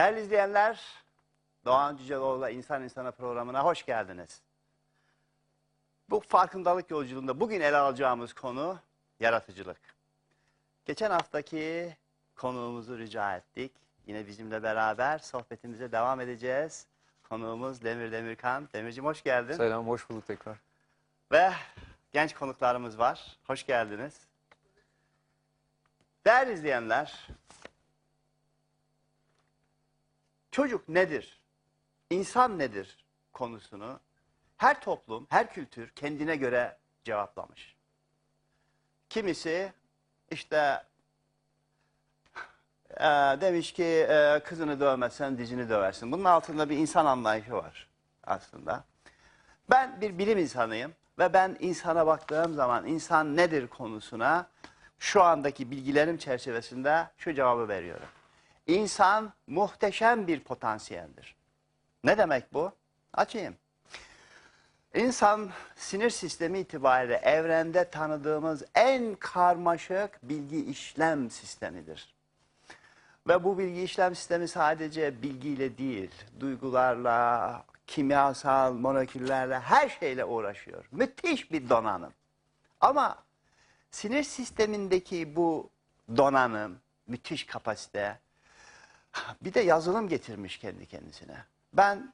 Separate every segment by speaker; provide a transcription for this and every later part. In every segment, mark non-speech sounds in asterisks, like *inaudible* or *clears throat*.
Speaker 1: Değerli izleyenler, Doğan Cüceloğlu'la İnsan İnsana programına hoş geldiniz. Bu farkındalık yolculuğunda bugün ele alacağımız konu yaratıcılık. Geçen haftaki konuğumuzu rica ettik. Yine bizimle beraber sohbetimize devam edeceğiz. Konuğumuz Demir Demirkan. Demircim hoş geldin.
Speaker 2: Selam, hoş bulduk tekrar.
Speaker 1: Ve genç konuklarımız var. Hoş geldiniz. Değerli izleyenler, çocuk nedir, insan nedir konusunu her toplum, her kültür kendine göre cevaplamış. Kimisi işte e, demiş ki e, kızını dövmezsen dizini döversin. Bunun altında bir insan anlayışı var aslında. Ben bir bilim insanıyım ve ben insana baktığım zaman insan nedir konusuna şu andaki bilgilerim çerçevesinde şu cevabı veriyorum. İnsan muhteşem bir potansiyeldir. Ne demek bu? Açayım. İnsan sinir sistemi itibariyle evrende tanıdığımız en karmaşık bilgi işlem sistemidir. Ve bu bilgi işlem sistemi sadece bilgiyle değil, duygularla, kimyasal moleküllerle, her şeyle uğraşıyor. Müthiş bir donanım. Ama sinir sistemindeki bu donanım, müthiş kapasite, *laughs* bir de yazılım getirmiş kendi kendisine. Ben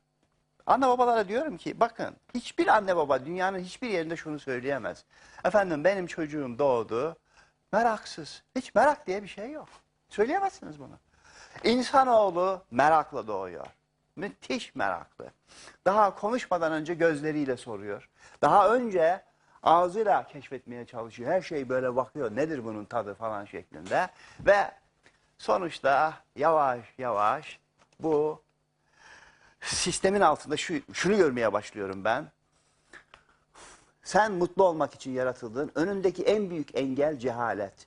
Speaker 1: anne babalara diyorum ki bakın hiçbir anne baba dünyanın hiçbir yerinde şunu söyleyemez. Efendim benim çocuğum doğdu, meraksız. Hiç merak diye bir şey yok. Söyleyemezsiniz bunu. İnsanoğlu merakla doğuyor. Müthiş meraklı. Daha konuşmadan önce gözleriyle soruyor. Daha önce ağzıyla keşfetmeye çalışıyor. Her şey böyle bakıyor. Nedir bunun tadı falan şeklinde. Ve sonuçta yavaş yavaş bu sistemin altında şu, şunu görmeye başlıyorum ben. Sen mutlu olmak için yaratıldın. Önündeki en büyük engel cehalet.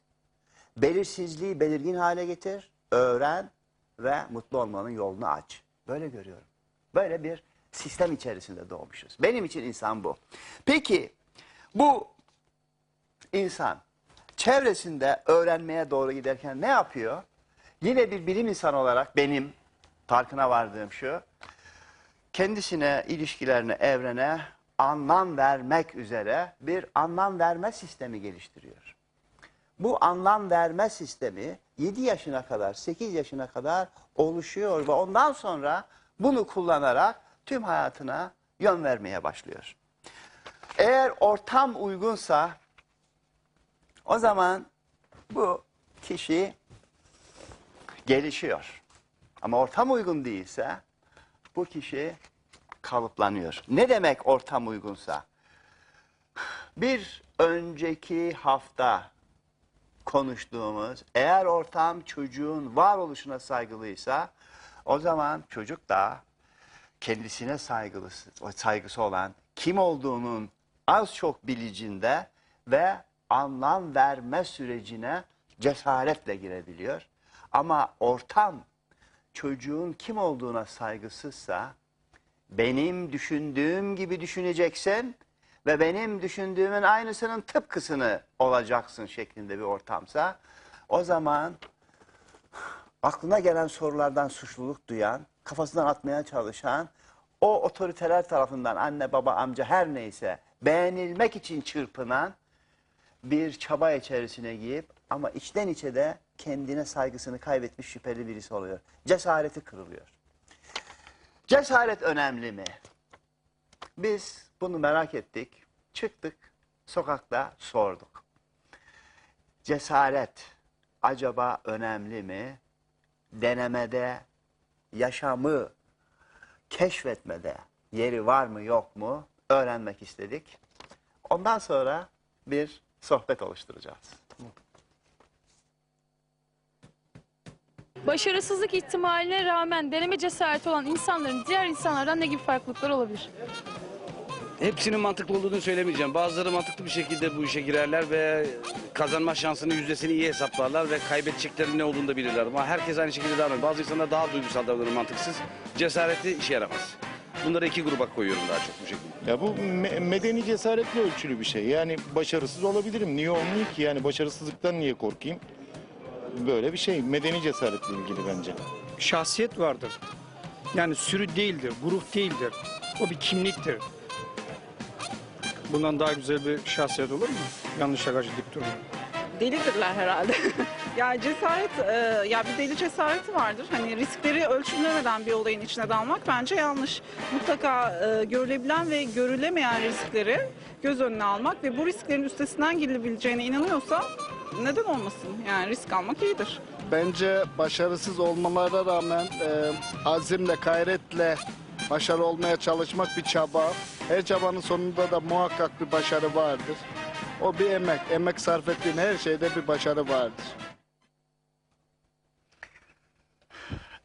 Speaker 1: Belirsizliği belirgin hale getir, öğren ve mutlu olmanın yolunu aç. Böyle görüyorum. Böyle bir sistem içerisinde doğmuşuz. Benim için insan bu. Peki bu insan çevresinde öğrenmeye doğru giderken ne yapıyor? Yine bir bilim insanı olarak benim farkına vardığım şu. Kendisine, ilişkilerine, evrene anlam vermek üzere bir anlam verme sistemi geliştiriyor. Bu anlam verme sistemi 7 yaşına kadar, 8 yaşına kadar oluşuyor ve ondan sonra bunu kullanarak tüm hayatına yön vermeye başlıyor. Eğer ortam uygunsa o zaman bu kişi gelişiyor. Ama ortam uygun değilse bu kişi kalıplanıyor. Ne demek ortam uygunsa? Bir önceki hafta konuştuğumuz eğer ortam çocuğun varoluşuna saygılıysa o zaman çocuk da kendisine saygılısı, saygısı olan kim olduğunun az çok bilicinde ve anlam verme sürecine cesaretle girebiliyor. Ama ortam çocuğun kim olduğuna saygısızsa benim düşündüğüm gibi düşüneceksin ve benim düşündüğümün aynısının tıpkısını olacaksın şeklinde bir ortamsa o zaman aklına gelen sorulardan suçluluk duyan, kafasından atmaya çalışan, o otoriteler tarafından anne baba amca her neyse beğenilmek için çırpınan bir çaba içerisine girip ama içten içe de kendine saygısını kaybetmiş şüpheli birisi oluyor. Cesareti kırılıyor. Cesaret önemli mi? Biz bunu merak ettik. Çıktık sokakta sorduk. Cesaret acaba önemli mi? Denemede, yaşamı keşfetmede yeri var mı yok mu öğrenmek istedik. Ondan sonra bir sohbet oluşturacağız.
Speaker 3: Başarısızlık ihtimaline rağmen deneme cesareti olan insanların diğer insanlardan ne gibi farklılıkları olabilir?
Speaker 4: Hepsinin mantıklı olduğunu söylemeyeceğim. Bazıları mantıklı bir şekilde bu işe girerler ve kazanma şansını, yüzdesini iyi hesaplarlar ve kaybedeceklerinin ne olduğunu da bilirler. Ama herkes aynı şekilde davranır. Bazı insanlar daha duygusal davranır, mantıksız. Cesareti işe yaramaz. Bunları iki gruba koyuyorum daha çok bu şekilde.
Speaker 5: Ya bu me- medeni cesaretle ölçülü bir şey. Yani başarısız olabilirim. Niye olmayayım ki? Yani başarısızlıktan niye korkayım? Böyle bir şey. Medeni cesaretle ilgili bence.
Speaker 2: şahsiyet vardır. Yani sürü değildir, grup değildir. O bir kimliktir. Bundan daha güzel bir şahsiyet olur mu? Yanlış şakacı dik durma.
Speaker 6: delidirler herhalde. *laughs* ya cesaret, e, ya bir deli cesareti vardır. Hani riskleri ölçümlemeden bir olayın içine dalmak bence yanlış. Mutlaka e, görülebilen ve görülemeyen riskleri göz önüne almak ve bu risklerin üstesinden gelinebileceğine inanıyorsa neden olmasın? Yani risk almak iyidir.
Speaker 7: Bence başarısız olmalarına rağmen e, azimle, gayretle başarı olmaya çalışmak bir çaba. Her çabanın sonunda da muhakkak bir başarı vardır. O bir emek. Emek sarf ettiğin her şeyde bir başarı vardır.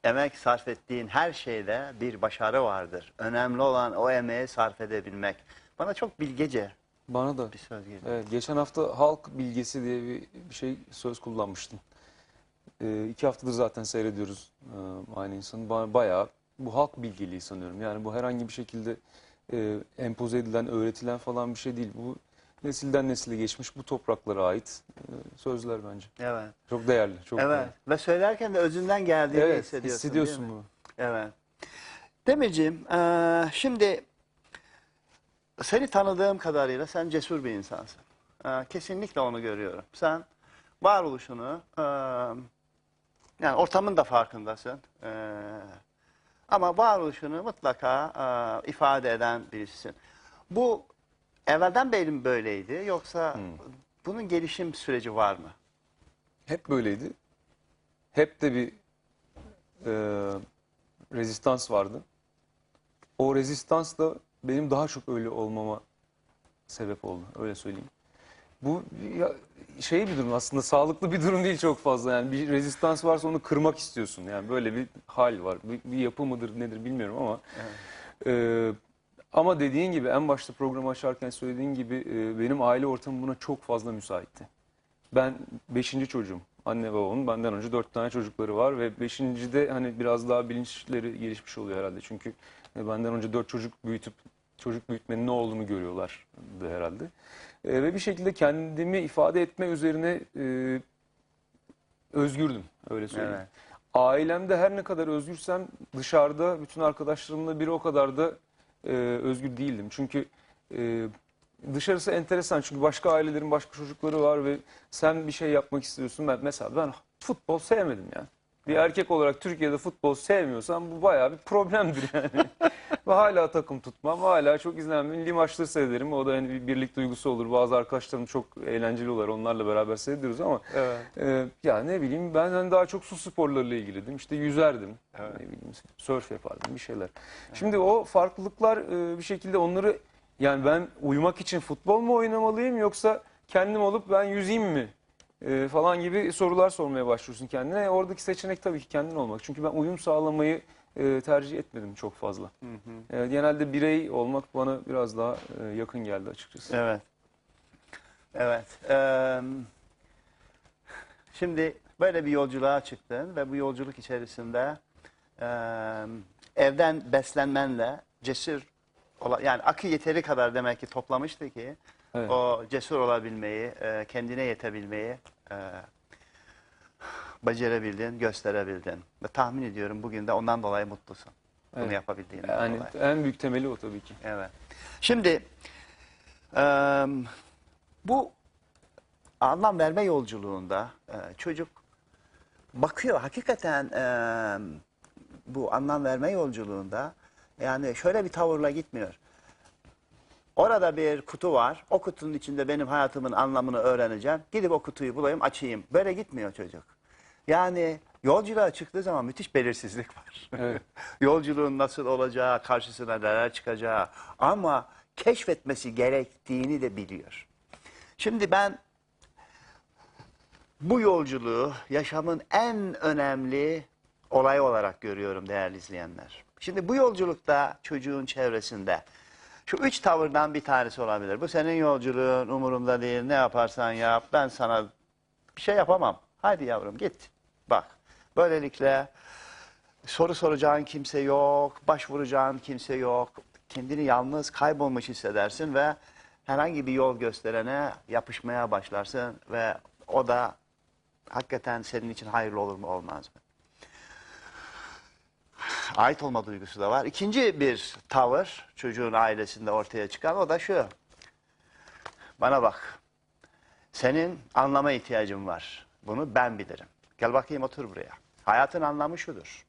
Speaker 1: Emek sarf ettiğin her şeyde bir başarı vardır. Önemli olan o emeği sarf edebilmek. Bana çok bilgece
Speaker 8: Bana da.
Speaker 1: bir söz geliyor.
Speaker 8: Evet, geçen hafta halk bilgesi diye bir, bir şey söz kullanmıştın. Ee, iki haftadır zaten seyrediyoruz e, aynı insanı. Ba- Bayağı bu halk bilgeliği sanıyorum. Yani bu herhangi bir şekilde e, empoze edilen, öğretilen falan bir şey değil. Bu nesilden nesile geçmiş bu topraklara ait e, sözler bence.
Speaker 1: Evet.
Speaker 8: Çok değerli. Çok
Speaker 1: Evet.
Speaker 8: değerli.
Speaker 1: Ve söylerken de özünden geldiğini
Speaker 8: Evet,
Speaker 1: hissediyorsun.
Speaker 8: hissediyorsun bunu.
Speaker 1: Evet. Demirciğim, eee, şimdi seni tanıdığım kadarıyla sen cesur bir insansın. Eee, kesinlikle onu görüyorum. Sen varoluşunu, eee, yani ortamın da farkındasın. Eee, ama varoluşunu mutlaka eee, ifade eden birisisin. Bu evvelden beri mi böyleydi yoksa bunun gelişim süreci var mı?
Speaker 8: Hep böyleydi. Hep de bir e, rezistans vardı. O rezistans da benim daha çok öyle olmama sebep oldu. Öyle söyleyeyim. Bu ya, şey bir durum aslında sağlıklı bir durum değil çok fazla. Yani bir rezistans varsa onu kırmak istiyorsun. Yani böyle bir hal var. Bir, bir yapı mıdır nedir bilmiyorum ama. e, ama dediğin gibi en başta programı açarken söylediğin gibi e, benim aile ortamım buna çok fazla müsaitti. Ben beşinci çocuğum. Anne babamın benden önce dört tane çocukları var ve beşincide hani biraz daha bilinçleri gelişmiş oluyor herhalde. Çünkü e, benden önce dört çocuk büyütüp çocuk büyütmenin ne olduğunu görüyorlar herhalde. E, ve bir şekilde kendimi ifade etme üzerine e, özgürdüm öyle söyleyeyim.
Speaker 1: Evet.
Speaker 8: Ailemde her ne kadar özgürsem dışarıda bütün arkadaşlarımla biri o kadar da e, özgür değildim. Çünkü e, dışarısı enteresan çünkü başka ailelerin başka çocukları var ve sen bir şey yapmak istiyorsun. Ben, mesela ben futbol sevmedim yani. Bir erkek olarak Türkiye'de futbol sevmiyorsan bu bayağı bir problemdir yani. *laughs* ve hala takım tutmam, hala çok izlenen milli maçları seyrederim. O da hani bir birlik duygusu olur. Bazı arkadaşlarım çok eğlenceli olur. Onlarla beraber seyrediyoruz ama e, ya ne bileyim ben hani daha çok su sporlarıyla ilgiliydim. İşte yüzerdim. Ne bileyim surf yapardım bir şeyler. Şimdi o farklılıklar e, bir şekilde onları yani ben uyumak için futbol mu oynamalıyım yoksa kendim olup ben yüzeyim mi? E, falan gibi sorular sormaya başlıyorsun kendine. Oradaki seçenek tabii ki kendin olmak. Çünkü ben uyum sağlamayı e, tercih etmedim çok fazla. E, genelde birey olmak bana biraz daha e, yakın geldi açıkçası.
Speaker 1: Evet. Evet. eee, şimdi böyle bir yolculuğa çıktın ve bu yolculuk içerisinde eee, evden beslenmenle cesur ola, yani akı yeteri kadar demek ki toplamıştı ki
Speaker 8: Evet.
Speaker 1: o cesur olabilmeyi, eee, kendine yetebilmeyi eee becerebildin, gösterebildin. Ve tahmin ediyorum bugün de ondan dolayı mutlusun. Bunu
Speaker 8: Evet.
Speaker 1: yapabildiğinden
Speaker 8: Yani
Speaker 1: dolayı.
Speaker 8: en büyük temeli o tabii ki.
Speaker 1: Evet. Şimdi eee, bu anlam verme yolculuğunda eee, çocuk bakıyor hakikaten eee, bu anlam verme yolculuğunda yani şöyle bir tavırla gitmiyor. Orada bir kutu var. O kutunun içinde benim hayatımın anlamını öğreneceğim. Gidip o kutuyu bulayım, açayım. Böyle gitmiyor çocuk. Yani yolculuğa çıktığı zaman müthiş belirsizlik var.
Speaker 8: Evet. *laughs*
Speaker 1: Yolculuğun nasıl olacağı, karşısına neler çıkacağı ama keşfetmesi gerektiğini de biliyor. Şimdi ben bu yolculuğu yaşamın en önemli olayı olarak görüyorum değerli izleyenler. Şimdi bu yolculukta çocuğun çevresinde şu üç tavırdan bir tanesi olabilir. Bu senin yolculuğun umurumda değil ne yaparsan yap ben sana bir şey yapamam. Haydi yavrum git bak. Böylelikle soru soracağın kimse yok, başvuracağın kimse yok. Kendini yalnız kaybolmuş hissedersin ve herhangi bir yol gösterene yapışmaya başlarsın ve o da hakikaten senin için hayırlı olur mu olmaz mı? ait olma duygusu da var. İkinci bir tavır çocuğun ailesinde ortaya çıkan o da şu. Bana bak. Senin anlama ihtiyacın var. Bunu ben bilirim. Gel bakayım otur buraya. Hayatın anlamı şudur.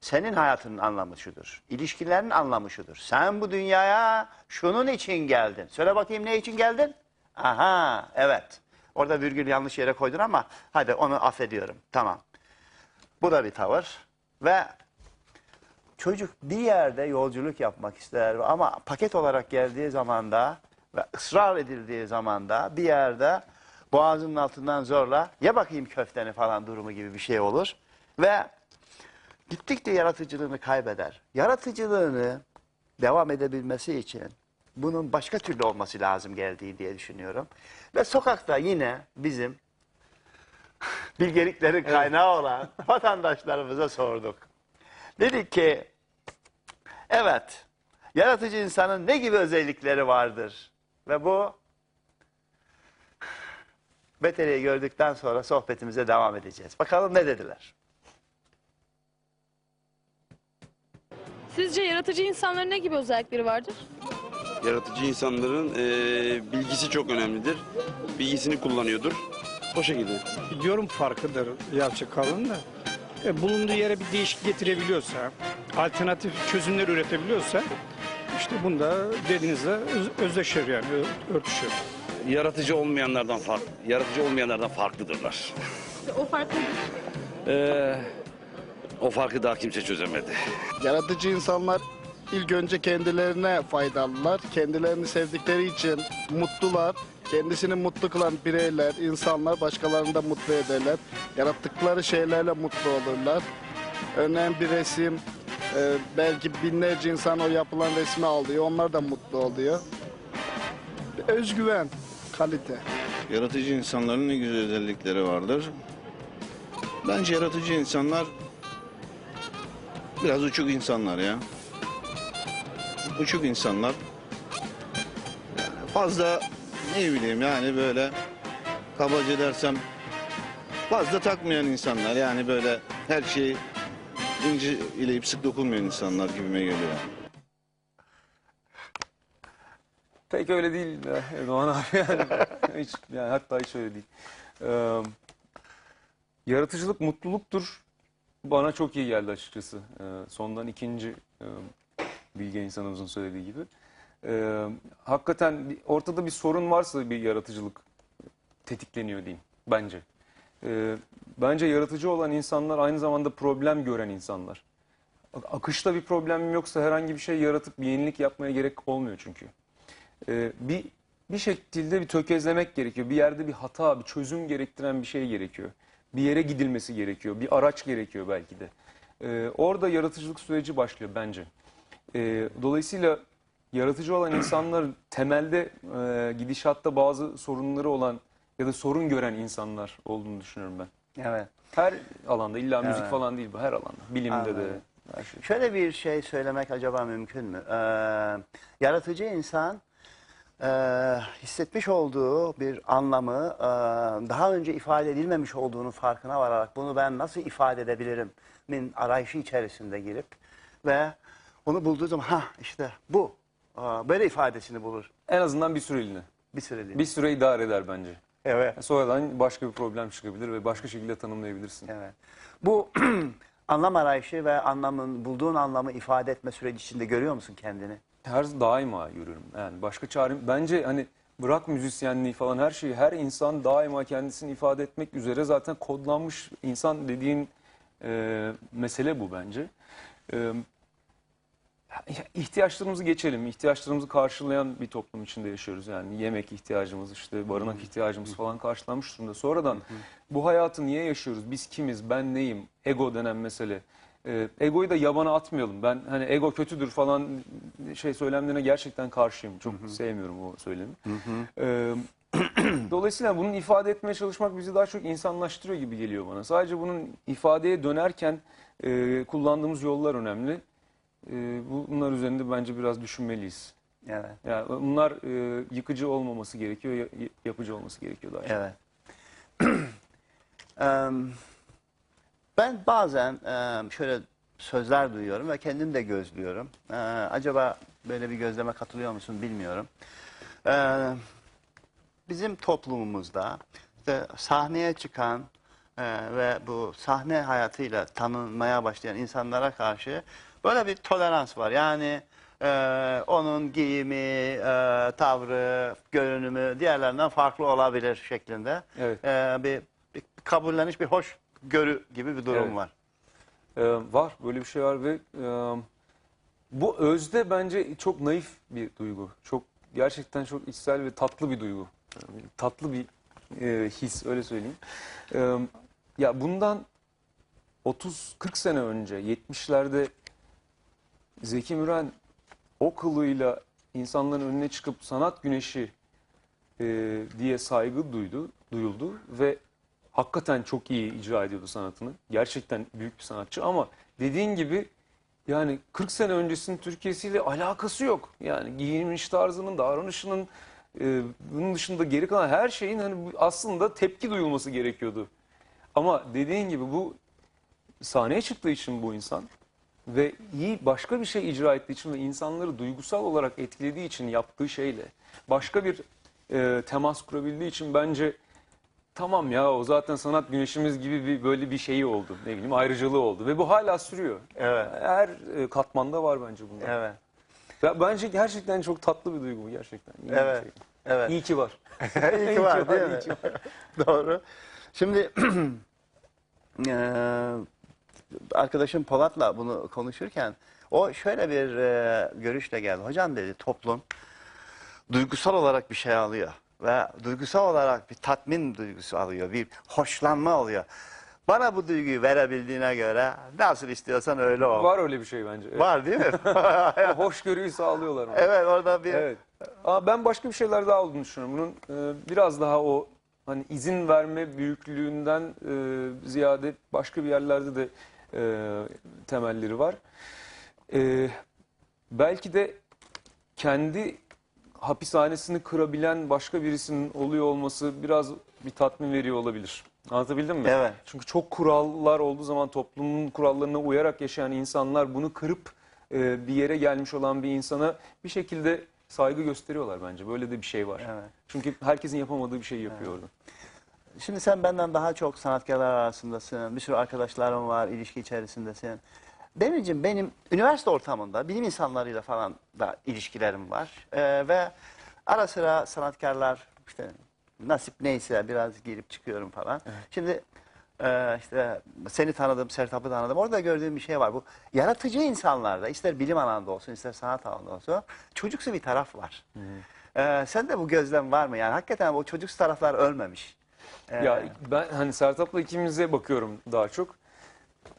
Speaker 1: Senin hayatının anlamı şudur. İlişkilerin anlamı şudur. Sen bu dünyaya şunun için geldin. Söyle bakayım ne için geldin? Aha evet. Orada virgül yanlış yere koydun ama hadi onu affediyorum. Tamam. Bu da bir tavır. Ve çocuk bir yerde yolculuk yapmak ister ama paket olarak geldiği zaman da ve ısrar edildiği zaman da bir yerde boğazının altından zorla ye bakayım köfteni falan durumu gibi bir şey olur. Ve gittikçe yaratıcılığını kaybeder. Yaratıcılığını devam edebilmesi için bunun başka türlü olması lazım geldiği diye düşünüyorum. Ve sokakta yine bizim *laughs* bilgeliklerin kaynağı olan vatandaşlarımıza sorduk. Dedik ki evet yaratıcı insanın ne gibi özellikleri vardır? Ve bu Beteri'yi gördükten sonra sohbetimize devam edeceğiz. Bakalım ne dediler?
Speaker 3: Sizce yaratıcı insanların ne gibi özellikleri vardır?
Speaker 4: Yaratıcı insanların eee, bilgisi çok önemlidir. Bilgisini kullanıyordur. O şekilde.
Speaker 2: Yorum farkıdır Yalçın Kalın da. E, bulunduğu yere bir değişik getirebiliyorsa, alternatif çözümler üretebiliyorsa işte bunda dediğinizle öz- özdeşir yani ö- örtüşür.
Speaker 4: Yaratıcı olmayanlardan farklı. Yaratıcı olmayanlardan farklıdırlar.
Speaker 3: O fark nedir?
Speaker 4: Eee, o farkı daha kimse çözemedi.
Speaker 7: Yaratıcı insanlar ilk önce kendilerine faydalılar. Kendilerini sevdikleri için mutlular. Kendisini mutlu kılan bireyler, insanlar başkalarını da mutlu ederler. Yarattıkları şeylerle mutlu olurlar. Örneğin bir resim, e, belki binlerce insan o yapılan resmi alıyor. Onlar da mutlu oluyor. Özgüven, kalite.
Speaker 5: Yaratıcı insanların ne güzel özellikleri vardır. Bence yaratıcı insanlar biraz uçuk insanlar ya. Uçuk insanlar. Yani fazla ne bileyim yani böyle kabaca dersem fazla takmayan insanlar. Yani böyle her şeyi ince ileyip sık dokunmayan insanlar gibime geliyor.
Speaker 8: Pek öyle değil Doğan abi yani. *laughs* hiç, yani hatta hiç öyle değil. Ee, yaratıcılık mutluluktur. Bana çok iyi geldi açıkçası. Ee, sondan ikinci e, bilge insanımızın söylediği gibi. Ee, hakikaten ortada bir sorun varsa bir yaratıcılık tetikleniyor diyeyim bence. Ee, bence yaratıcı olan insanlar aynı zamanda problem gören insanlar. Akışta bir problemim yoksa herhangi bir şey yaratıp bir yenilik yapmaya gerek olmuyor çünkü. Ee, bir bir şekilde bir tökezlemek gerekiyor. Bir yerde bir hata, bir çözüm gerektiren bir şey gerekiyor. Bir yere gidilmesi gerekiyor. Bir araç gerekiyor belki de. Ee, orada yaratıcılık süreci başlıyor bence. Ee, dolayısıyla yaratıcı olan insanlar *clears throat* temelde e, gidişatta bazı sorunları olan ya da sorun gören insanlar olduğunu düşünüyorum ben.
Speaker 1: Evet.
Speaker 8: Her alanda illa müzik
Speaker 1: Evet.
Speaker 8: falan değil bu her alanda. Bilimde de
Speaker 1: Anladım.
Speaker 8: şey.
Speaker 1: Şöyle bir şey söylemek acaba mümkün mü? Ee, yaratıcı insan e, hissetmiş olduğu bir anlamı e, daha önce ifade edilmemiş olduğunu farkına vararak bunu ben nasıl ifade edebilirim min arayışı içerisinde girip ve onu bulduğu zaman ha işte bu Aa, böyle ifadesini bulur
Speaker 8: En azından bir süreliğine.
Speaker 1: bir süreliğine.
Speaker 8: Bir süre idare eder bence.
Speaker 1: Evet.
Speaker 8: Sonradan başka bir problem çıkabilir ve başka şekilde tanımlayabilirsin.
Speaker 1: Evet. Bu *clears throat* anlam arayışı ve anlamın bulduğun anlamı ifade etme süreci içinde görüyor musun kendini?
Speaker 8: Her daima görüyorum. Yani başka çarem bence hani bırak müzisyenliği falan her şeyi her insan daima kendisini ifade etmek üzere zaten kodlanmış insan dediğin e, mesele bu bence. E, ihtiyaçlarımızı geçelim. İhtiyaçlarımızı karşılayan bir toplum içinde yaşıyoruz. Yani yemek ihtiyacımız, işte barınak ihtiyacımız falan karşılanmış durumda. Sonradan bu hayatı niye yaşıyoruz? Biz kimiz? Ben neyim? Ego denen mesele. Ee, egoyu da yabana atmayalım. Ben hani ego kötüdür falan şey söylemlerine gerçekten karşıyım. Çok sevmiyorum o söylemi. Ee, *clears throat* Dolayısıyla bunun ifade etmeye çalışmak bizi daha çok insanlaştırıyor gibi geliyor bana. Sadece bunun ifadeye dönerken e, kullandığımız yollar önemli. E, bunlar üzerinde bence biraz düşünmeliyiz.
Speaker 1: Evet.
Speaker 8: Yani bunlar e, yıkıcı olmaması gerekiyor, ya- yapıcı olması gerekiyor daha çok.
Speaker 1: Evet. *clears throat* Em, ben bazen em, şöyle sözler duyuyorum ve kendim de gözlüyorum. Ee, acaba böyle bir gözleme katılıyor musun bilmiyorum. Ee, bizim toplumumuzda işte sahneye çıkan e, ve bu sahne hayatıyla tanınmaya başlayan insanlara karşı böyle bir tolerans var. Yani e, onun giyimi, e, tavrı, görünümü diğerlerinden farklı olabilir şeklinde
Speaker 8: Evet.
Speaker 1: e, bir, bir kabulleniş, bir hoş görü gibi bir durum
Speaker 8: Evet.
Speaker 1: var.
Speaker 8: Ee, var böyle bir şey var ve e, bu özde bence çok naif bir duygu. Çok gerçekten çok içsel ve tatlı bir duygu. Yani tatlı bir e, his öyle söyleyeyim. Ee, ya bundan 30-40 sene önce 70'lerde Zeki Müren o kılığıyla insanların önüne çıkıp sanat güneşi e, diye saygı duydu, duyuldu ve hakikaten çok iyi icra ediyordu sanatını. Gerçekten büyük bir sanatçı ama dediğin gibi yani 40 sene öncesinin Türkiye'siyle alakası yok. Yani giyiniş tarzının, davranışının e, bunun dışında geri kalan her şeyin hani aslında tepki duyulması gerekiyordu. Ama dediğin gibi bu sahneye çıktığı için bu insan ve iyi başka bir şey icra ettiği için ve insanları duygusal olarak etkilediği için yaptığı şeyle başka bir e, temas kurabildiği için bence tamam ya o zaten sanat güneşimiz gibi bir böyle bir şeyi oldu. Ne bileyim ayrıcalığı oldu ve bu hala sürüyor.
Speaker 1: Evet.
Speaker 8: Her e, katmanda var bence bunda.
Speaker 1: Evet.
Speaker 8: Ya Bence gerçekten çok tatlı bir duygu bu gerçekten. İyi bir
Speaker 1: Evet.
Speaker 8: şey.
Speaker 1: Evet.
Speaker 8: İyi ki var. *laughs*
Speaker 1: İyi ki var *laughs* değil mi?
Speaker 8: iyi ki var. *laughs*
Speaker 1: Doğru. Şimdi eee, *clears throat* arkadaşım Polat'la bunu konuşurken o şöyle bir eee, görüşle geldi. Hocam dedi toplum duygusal olarak bir şey alıyor ve duygusal olarak bir tatmin duygusu alıyor, bir hoşlanma oluyor. Bana bu duyguyu verebildiğine göre nasıl istiyorsan öyle ol.
Speaker 8: Var öyle bir şey bence.
Speaker 1: Var değil mi? *laughs*
Speaker 8: Hoşgörüyü sağlıyorlar. ona.
Speaker 1: evet orada bir
Speaker 8: Evet. Ama ben başka bir şeyler daha olduğunu düşünüyorum. Bunun e, biraz daha o hani izin verme büyüklüğünden e, ziyade başka bir yerlerde de e, temelleri var. E, belki de kendi hapishanesini kırabilen başka birisinin oluyor olması biraz bir tatmin veriyor olabilir. Anlatabildim mi?
Speaker 1: Evet.
Speaker 8: Çünkü çok kurallar olduğu zaman toplumun kurallarına uyarak yaşayan insanlar bunu kırıp e, bir yere gelmiş olan bir insana bir şekilde saygı gösteriyorlar bence. Böyle de bir şey var.
Speaker 1: Evet.
Speaker 8: Çünkü herkesin yapamadığı bir şey yapıyor orada.
Speaker 1: Şimdi sen benden daha çok sanatkarlar arasındasın. Bir sürü arkadaşlarım var, ilişki içerisindesin. İçin benim üniversite ortamında bilim insanlarıyla falan da ilişkilerim var. Ee, ve ara sıra sanatkarlar işte nasip neyse biraz girip çıkıyorum falan. Şimdi e, işte seni tanıdım, Sertab'ı tanıdım. Orada gördüğüm bir şey var. Bu yaratıcı insanlarda ister bilim alanında olsun ister sanat alanında olsun çocuksu bir taraf var. Ee, sen de bu gözlem var mı? Yani hakikaten o çocuksu taraflar ölmemiş. Ee,
Speaker 8: Ya ben hani Sertap'la ikimize bakıyorum daha çok.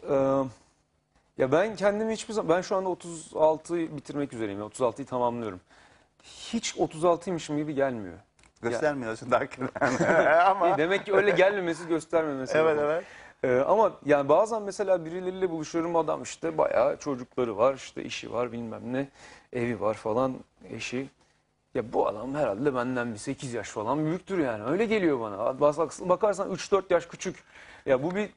Speaker 8: Ee, ya ben kendimi hiçbir zaman ben şu anda 36 bitirmek üzereyim. 36'yı tamamlıyorum. Hiç 36'ymışım gibi gelmiyor.
Speaker 1: Göstermiyorsun *laughs* da hakikaten. *laughs* Ama
Speaker 8: Demek ki öyle gelmemesi göstermemesi.
Speaker 1: evet evet.
Speaker 8: Ee, ama yani bazen mesela birileriyle buluşuyorum adam işte bayağı çocukları var işte işi var bilmem ne evi var falan eşi. Ya bu adam herhalde benden bir 8 yaş falan büyüktür yani öyle geliyor bana. Bak- Bakarsan 3-4 yaş küçük. Ya bu bir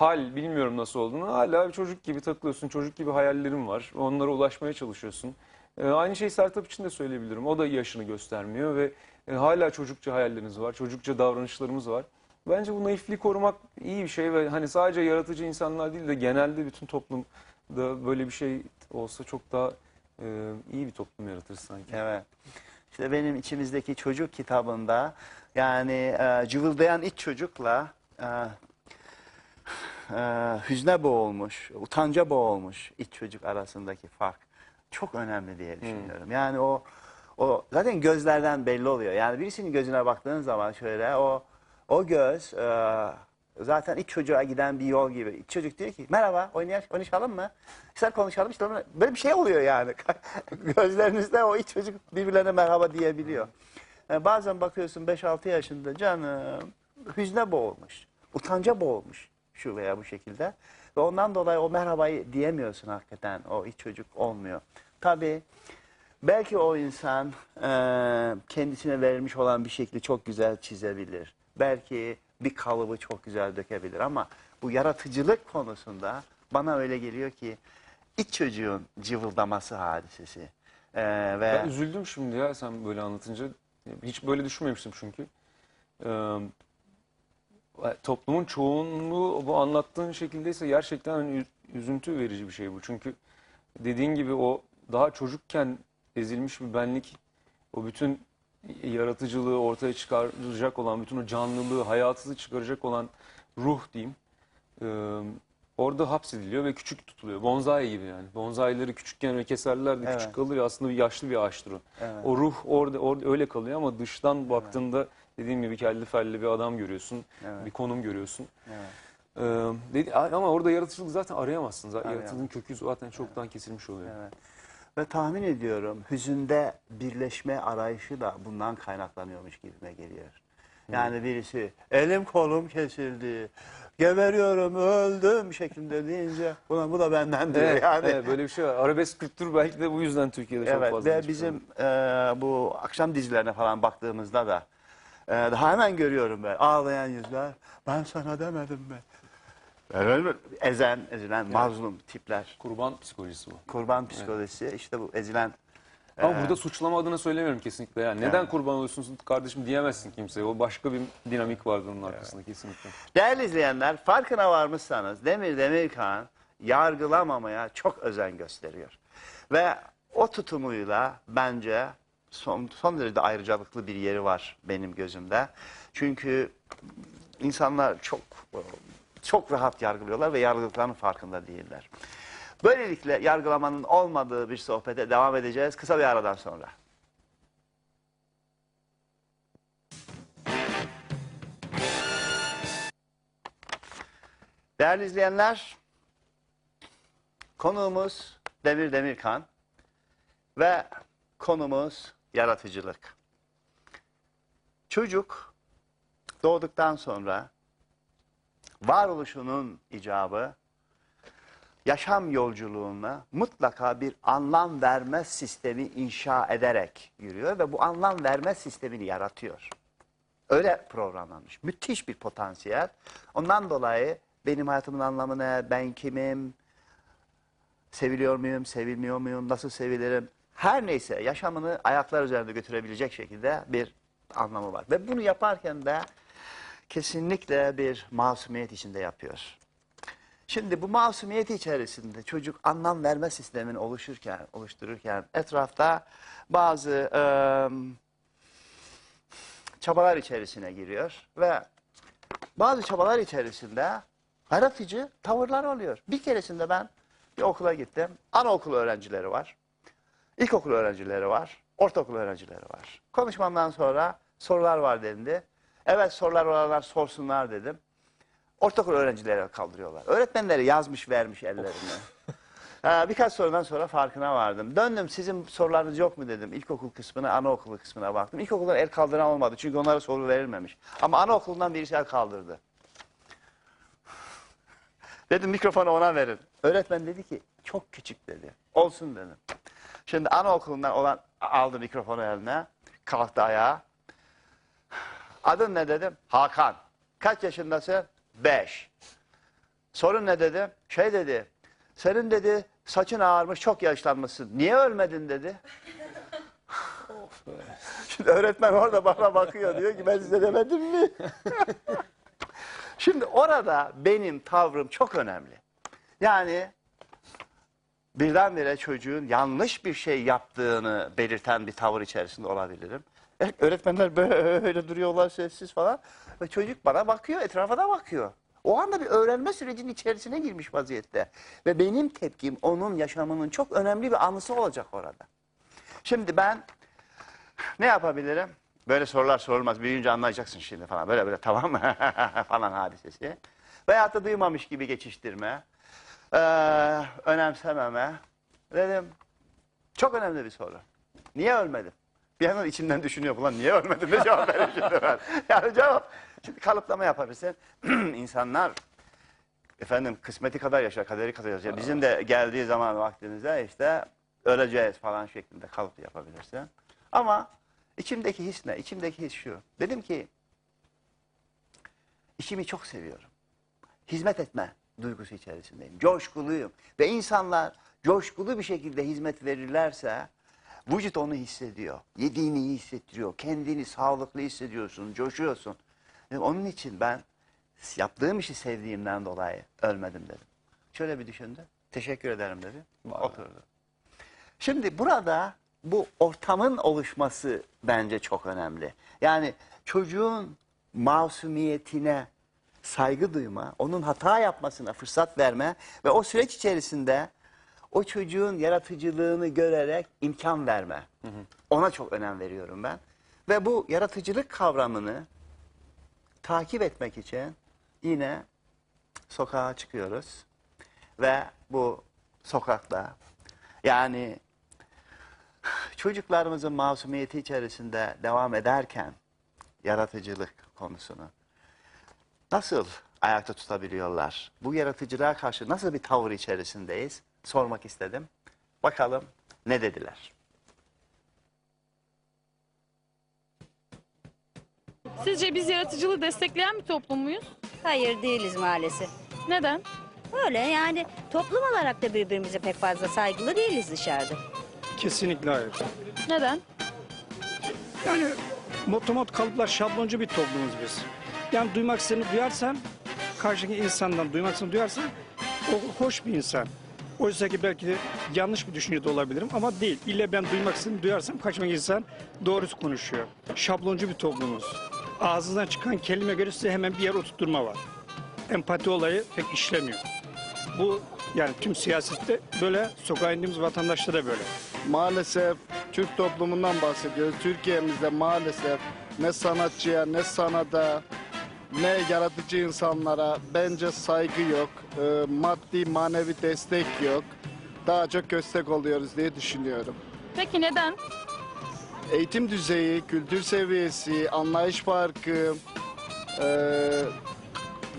Speaker 8: hal bilmiyorum nasıl olduğunu hala bir çocuk gibi takılıyorsun çocuk gibi hayallerin var onlara ulaşmaya çalışıyorsun. Ee, aynı şeyi Sertap için de söyleyebilirim o da yaşını göstermiyor ve e, hala çocukça hayalleriniz var çocukça davranışlarımız var. Bence bu naifliği korumak iyi bir şey ve hani sadece yaratıcı insanlar değil de genelde bütün toplumda böyle bir şey olsa çok daha e, iyi bir toplum yaratırız sanki.
Speaker 1: Evet. İşte benim içimizdeki çocuk kitabında yani e, cıvıldayan iç çocukla e, e, hüzne boğulmuş, utanca boğulmuş iç çocuk arasındaki fark çok önemli diye düşünüyorum. Yani o o zaten gözlerden belli oluyor. Yani birisinin gözüne baktığın zaman şöyle o o göz e, zaten iç çocuğa giden bir yol gibi. İç çocuk diyor ki merhaba oynayalım, oynayalım mı? İster konuşalım işte böyle bir şey oluyor yani. *laughs* Gözlerinizde o iç çocuk birbirlerine merhaba diyebiliyor. Yani bazen bakıyorsun 5-6 yaşında canım hüzne boğulmuş, utanca boğulmuş şu veya bu şekilde. Ve ondan dolayı o merhabayı diyemiyorsun hakikaten o iç çocuk olmuyor. Tabii belki o insan e, kendisine verilmiş olan bir şekli çok güzel çizebilir. Belki bir kalıbı çok güzel dökebilir ama bu yaratıcılık konusunda bana öyle geliyor ki iç çocuğun cıvıldaması hadisesi. Ee, ve
Speaker 8: Ben üzüldüm şimdi ya sen böyle anlatınca. Hiç böyle düşünmemiştim çünkü. Ee, toplumun çoğunluğu bu anlattığın şekildeyse gerçekten hani üz- üzüntü verici bir şey bu. Çünkü dediğin gibi o daha çocukken ezilmiş bir benlik, o bütün yaratıcılığı ortaya çıkaracak olan, bütün o canlılığı, hayatı çıkaracak olan ruh diyeyim. Ee, orada hapsediliyor ve küçük tutuluyor. Bonsai gibi yani. Bonsai'leri küçükken öyle keserler de
Speaker 1: Evet.
Speaker 8: küçük kalır ya aslında yaşlı bir ağaçtır o.
Speaker 1: Evet.
Speaker 8: O ruh orada, orada öyle kalıyor ama dıştan baktığında dediğim gibi kelli felli bir adam görüyorsun.
Speaker 1: Evet.
Speaker 8: Bir konum görüyorsun.
Speaker 1: Evet.
Speaker 8: Ee, dedi, ama orada yaratıcılık zaten arayamazsın. Zaten
Speaker 1: Arayamaz.
Speaker 8: yaratıcılığın kökü zaten çoktan kesilmiş oluyor.
Speaker 1: Evet. Ve tahmin ediyorum hüzünde birleşme arayışı da bundan kaynaklanıyormuş gibime geliyor. Yani birisi elim kolum kesildi, geberiyorum, öldüm şeklinde deyince buna bu da benden diyor.
Speaker 8: Evet,
Speaker 1: yani.
Speaker 8: evet, böyle bir şey var. Arabesk kültür belki de bu yüzden Türkiye'de çok
Speaker 1: Evet
Speaker 8: fazla.
Speaker 1: ve
Speaker 8: gelişmiş
Speaker 1: bizim e, bu akşam dizilerine falan baktığımızda da e, daha hemen görüyorum ben ağlayan yüzler. Ben sana demedim mi? Böyle ezen, ezilen, mazlum tipler.
Speaker 8: Kurban psikolojisi bu.
Speaker 1: Kurban psikolojisi işte bu ezilen.
Speaker 8: Ama
Speaker 1: e,
Speaker 8: burada suçlama adına söylemiyorum kesinlikle. Yani neden kurban oluyorsun kardeşim diyemezsin kimseye. O başka bir dinamik vardır onun arkasında kesinlikle.
Speaker 1: Değerli izleyenler farkına varmışsanız Demir Demirkan yargılamamaya çok özen gösteriyor. Ve o tutumuyla bence son, son derece ayrıcalıklı bir yeri var benim gözümde. Çünkü insanlar çok çok rahat yargılıyorlar ve yargıladıklarının farkında değiller. Böylelikle yargılamanın olmadığı bir sohbete devam edeceğiz kısa bir aradan sonra. Değerli izleyenler, konuğumuz Demir Demirkan ve konumuz yaratıcılık. Çocuk doğduktan sonra varoluşunun icabı yaşam yolculuğuna mutlaka bir anlam verme sistemi inşa ederek yürüyor ve bu anlam verme sistemini yaratıyor. Öyle programlanmış. Müthiş bir potansiyel. Ondan dolayı benim hayatımın anlamı ne, ben kimim, seviliyor muyum, sevilmiyor muyum, nasıl sevilirim, her neyse yaşamını ayaklar üzerinde götürebilecek şekilde bir anlamı var. Ve bunu yaparken de kesinlikle bir masumiyet içinde yapıyor. Şimdi bu masumiyet içerisinde çocuk anlam verme sistemini oluşurken, oluştururken etrafta bazı eee çabalar içerisine giriyor ve bazı çabalar içerisinde yaratıcı tavırlar oluyor. Bir keresinde ben bir okula gittim. Anaokulu öğrencileri var. İlkokul öğrencileri var. Ortaokul öğrencileri var. Konuşmamdan sonra sorular var dendi. Evet sorular olanlar sorsunlar dedim. Ortaokul öğrencileri kaldırıyorlar. Öğretmenleri yazmış vermiş ellerine. Birkaç sorudan sonra farkına vardım. Döndüm sizin sorularınız yok mu dedim. İlkokul kısmına, anaokulu kısmına baktım. İlkokuldan el kaldıran olmadı çünkü onlara soru verilmemiş. Ama anaokulundan birisi el kaldırdı. Dedim mikrofonu ona verin. Öğretmen dedi ki çok küçük dedi. Olsun dedim. Şimdi anaokulundan olan aldı mikrofonu eline. Kalktı ayağa. Adın ne dedim? Hakan. Kaç yaşındasın? Beş. Sorun ne dedim? Şey dedi. Senin dedi saçın ağarmış çok yaşlanmışsın. Niye ölmedin dedi. *laughs* Şimdi öğretmen orada bana bakıyor diyor ki ben size demedim mi? *laughs* Şimdi orada benim tavrım çok önemli. Yani birdenbire çocuğun yanlış bir şey yaptığını belirten bir tavır içerisinde olabilirim. Evet, öğretmenler böyle duruyorlar sessiz falan. Ve çocuk bana bakıyor, etrafa da bakıyor. O anda bir öğrenme sürecinin içerisine girmiş vaziyette. Ve benim tepkim onun yaşamının çok önemli bir anısı olacak orada. Şimdi ben ne yapabilirim? Böyle sorular sorulmaz. Büyüyünce anlayacaksın şimdi falan. Böyle böyle tamam mı? *laughs* falan hadisesi. Veyahut da duymamış gibi geçiştirme. Ee, önemsememe. Dedim çok önemli bir soru. Niye ölmedim? Bir yandan içimden düşünüyor. Ulan niye ölmedim? Ne cevap vereyim şimdi ben? *laughs* Yani cevap. Şimdi kalıplama yapabilirsin. *clears throat* İnsanlar efendim kısmeti kadar yaşar, kaderi kadar yaşar. Bizim de geldiği zaman vaktimizde işte öleceğiz falan şeklinde kalıp yapabilirsin. Ama içimdeki his ne? İçimdeki his şu. Dedim ki işimi çok seviyorum. Hizmet etme duygusu içerisindeyim. Coşkuluyum. Ve insanlar coşkulu bir şekilde hizmet verirlerse vücut onu hissediyor. Yediğini iyi hissettiriyor. Kendini sağlıklı hissediyorsun, coşuyorsun. E, onun için ben yaptığım işi sevdiğimden dolayı ölmedim dedim. Şöyle bir düşündü. Teşekkür ederim dedi. Oturdu. Şimdi burada bu ortamın oluşması bence çok önemli. Yani çocuğun masumiyetine saygı duyma, onun hata yapmasına fırsat verme ve o süreç içerisinde o çocuğun yaratıcılığını görerek imkan verme. Ona çok önem veriyorum ben. Ve bu yaratıcılık kavramını takip etmek için yine sokağa çıkıyoruz. Ve bu sokakta yani çocuklarımızın masumiyeti içerisinde devam ederken yaratıcılık konusunu nasıl ayakta tutabiliyorlar? Bu yaratıcılığa karşı nasıl bir tavır içerisindeyiz? Sormak istedim. Bakalım ne dediler?
Speaker 3: Sizce biz yaratıcılığı destekleyen bir toplum muyuz?
Speaker 9: Hayır değiliz maalesef.
Speaker 3: Neden?
Speaker 9: Öyle yani toplum olarak da birbirimize pek fazla saygılı değiliz dışarıda.
Speaker 2: Kesinlikle hayır.
Speaker 3: Neden?
Speaker 2: Yani motomot kalıplar şabloncu bir toplumuz biz. Yani duymak istediğini duyarsan, karşındaki insandan duymak istediğini duyarsan o hoş bir insan. Oysa ki belki de yanlış bir düşünce de olabilirim ama değil. İlle ben duymak istediğimi duyarsam karşımdaki insan doğrusu konuşuyor. Şabloncu bir toplumuz. Ağzından çıkan kelime göre size hemen bir yer oturtturma var. Empati olayı pek işlemiyor. Bu yani tüm siyasette böyle, sokağa indiğimiz vatandaşta da böyle.
Speaker 7: Maalesef Türk toplumundan bahsediyoruz. Türkiye'mizde maalesef ne sanatçıya ne sanata ne yaratıcı insanlara bence saygı yok. Ee, maddi manevi destek yok. Daha çok köstek oluyoruz diye düşünüyorum.
Speaker 3: Peki neden?
Speaker 7: Eğitim düzeyi, kültür seviyesi, anlayış farkı, ee,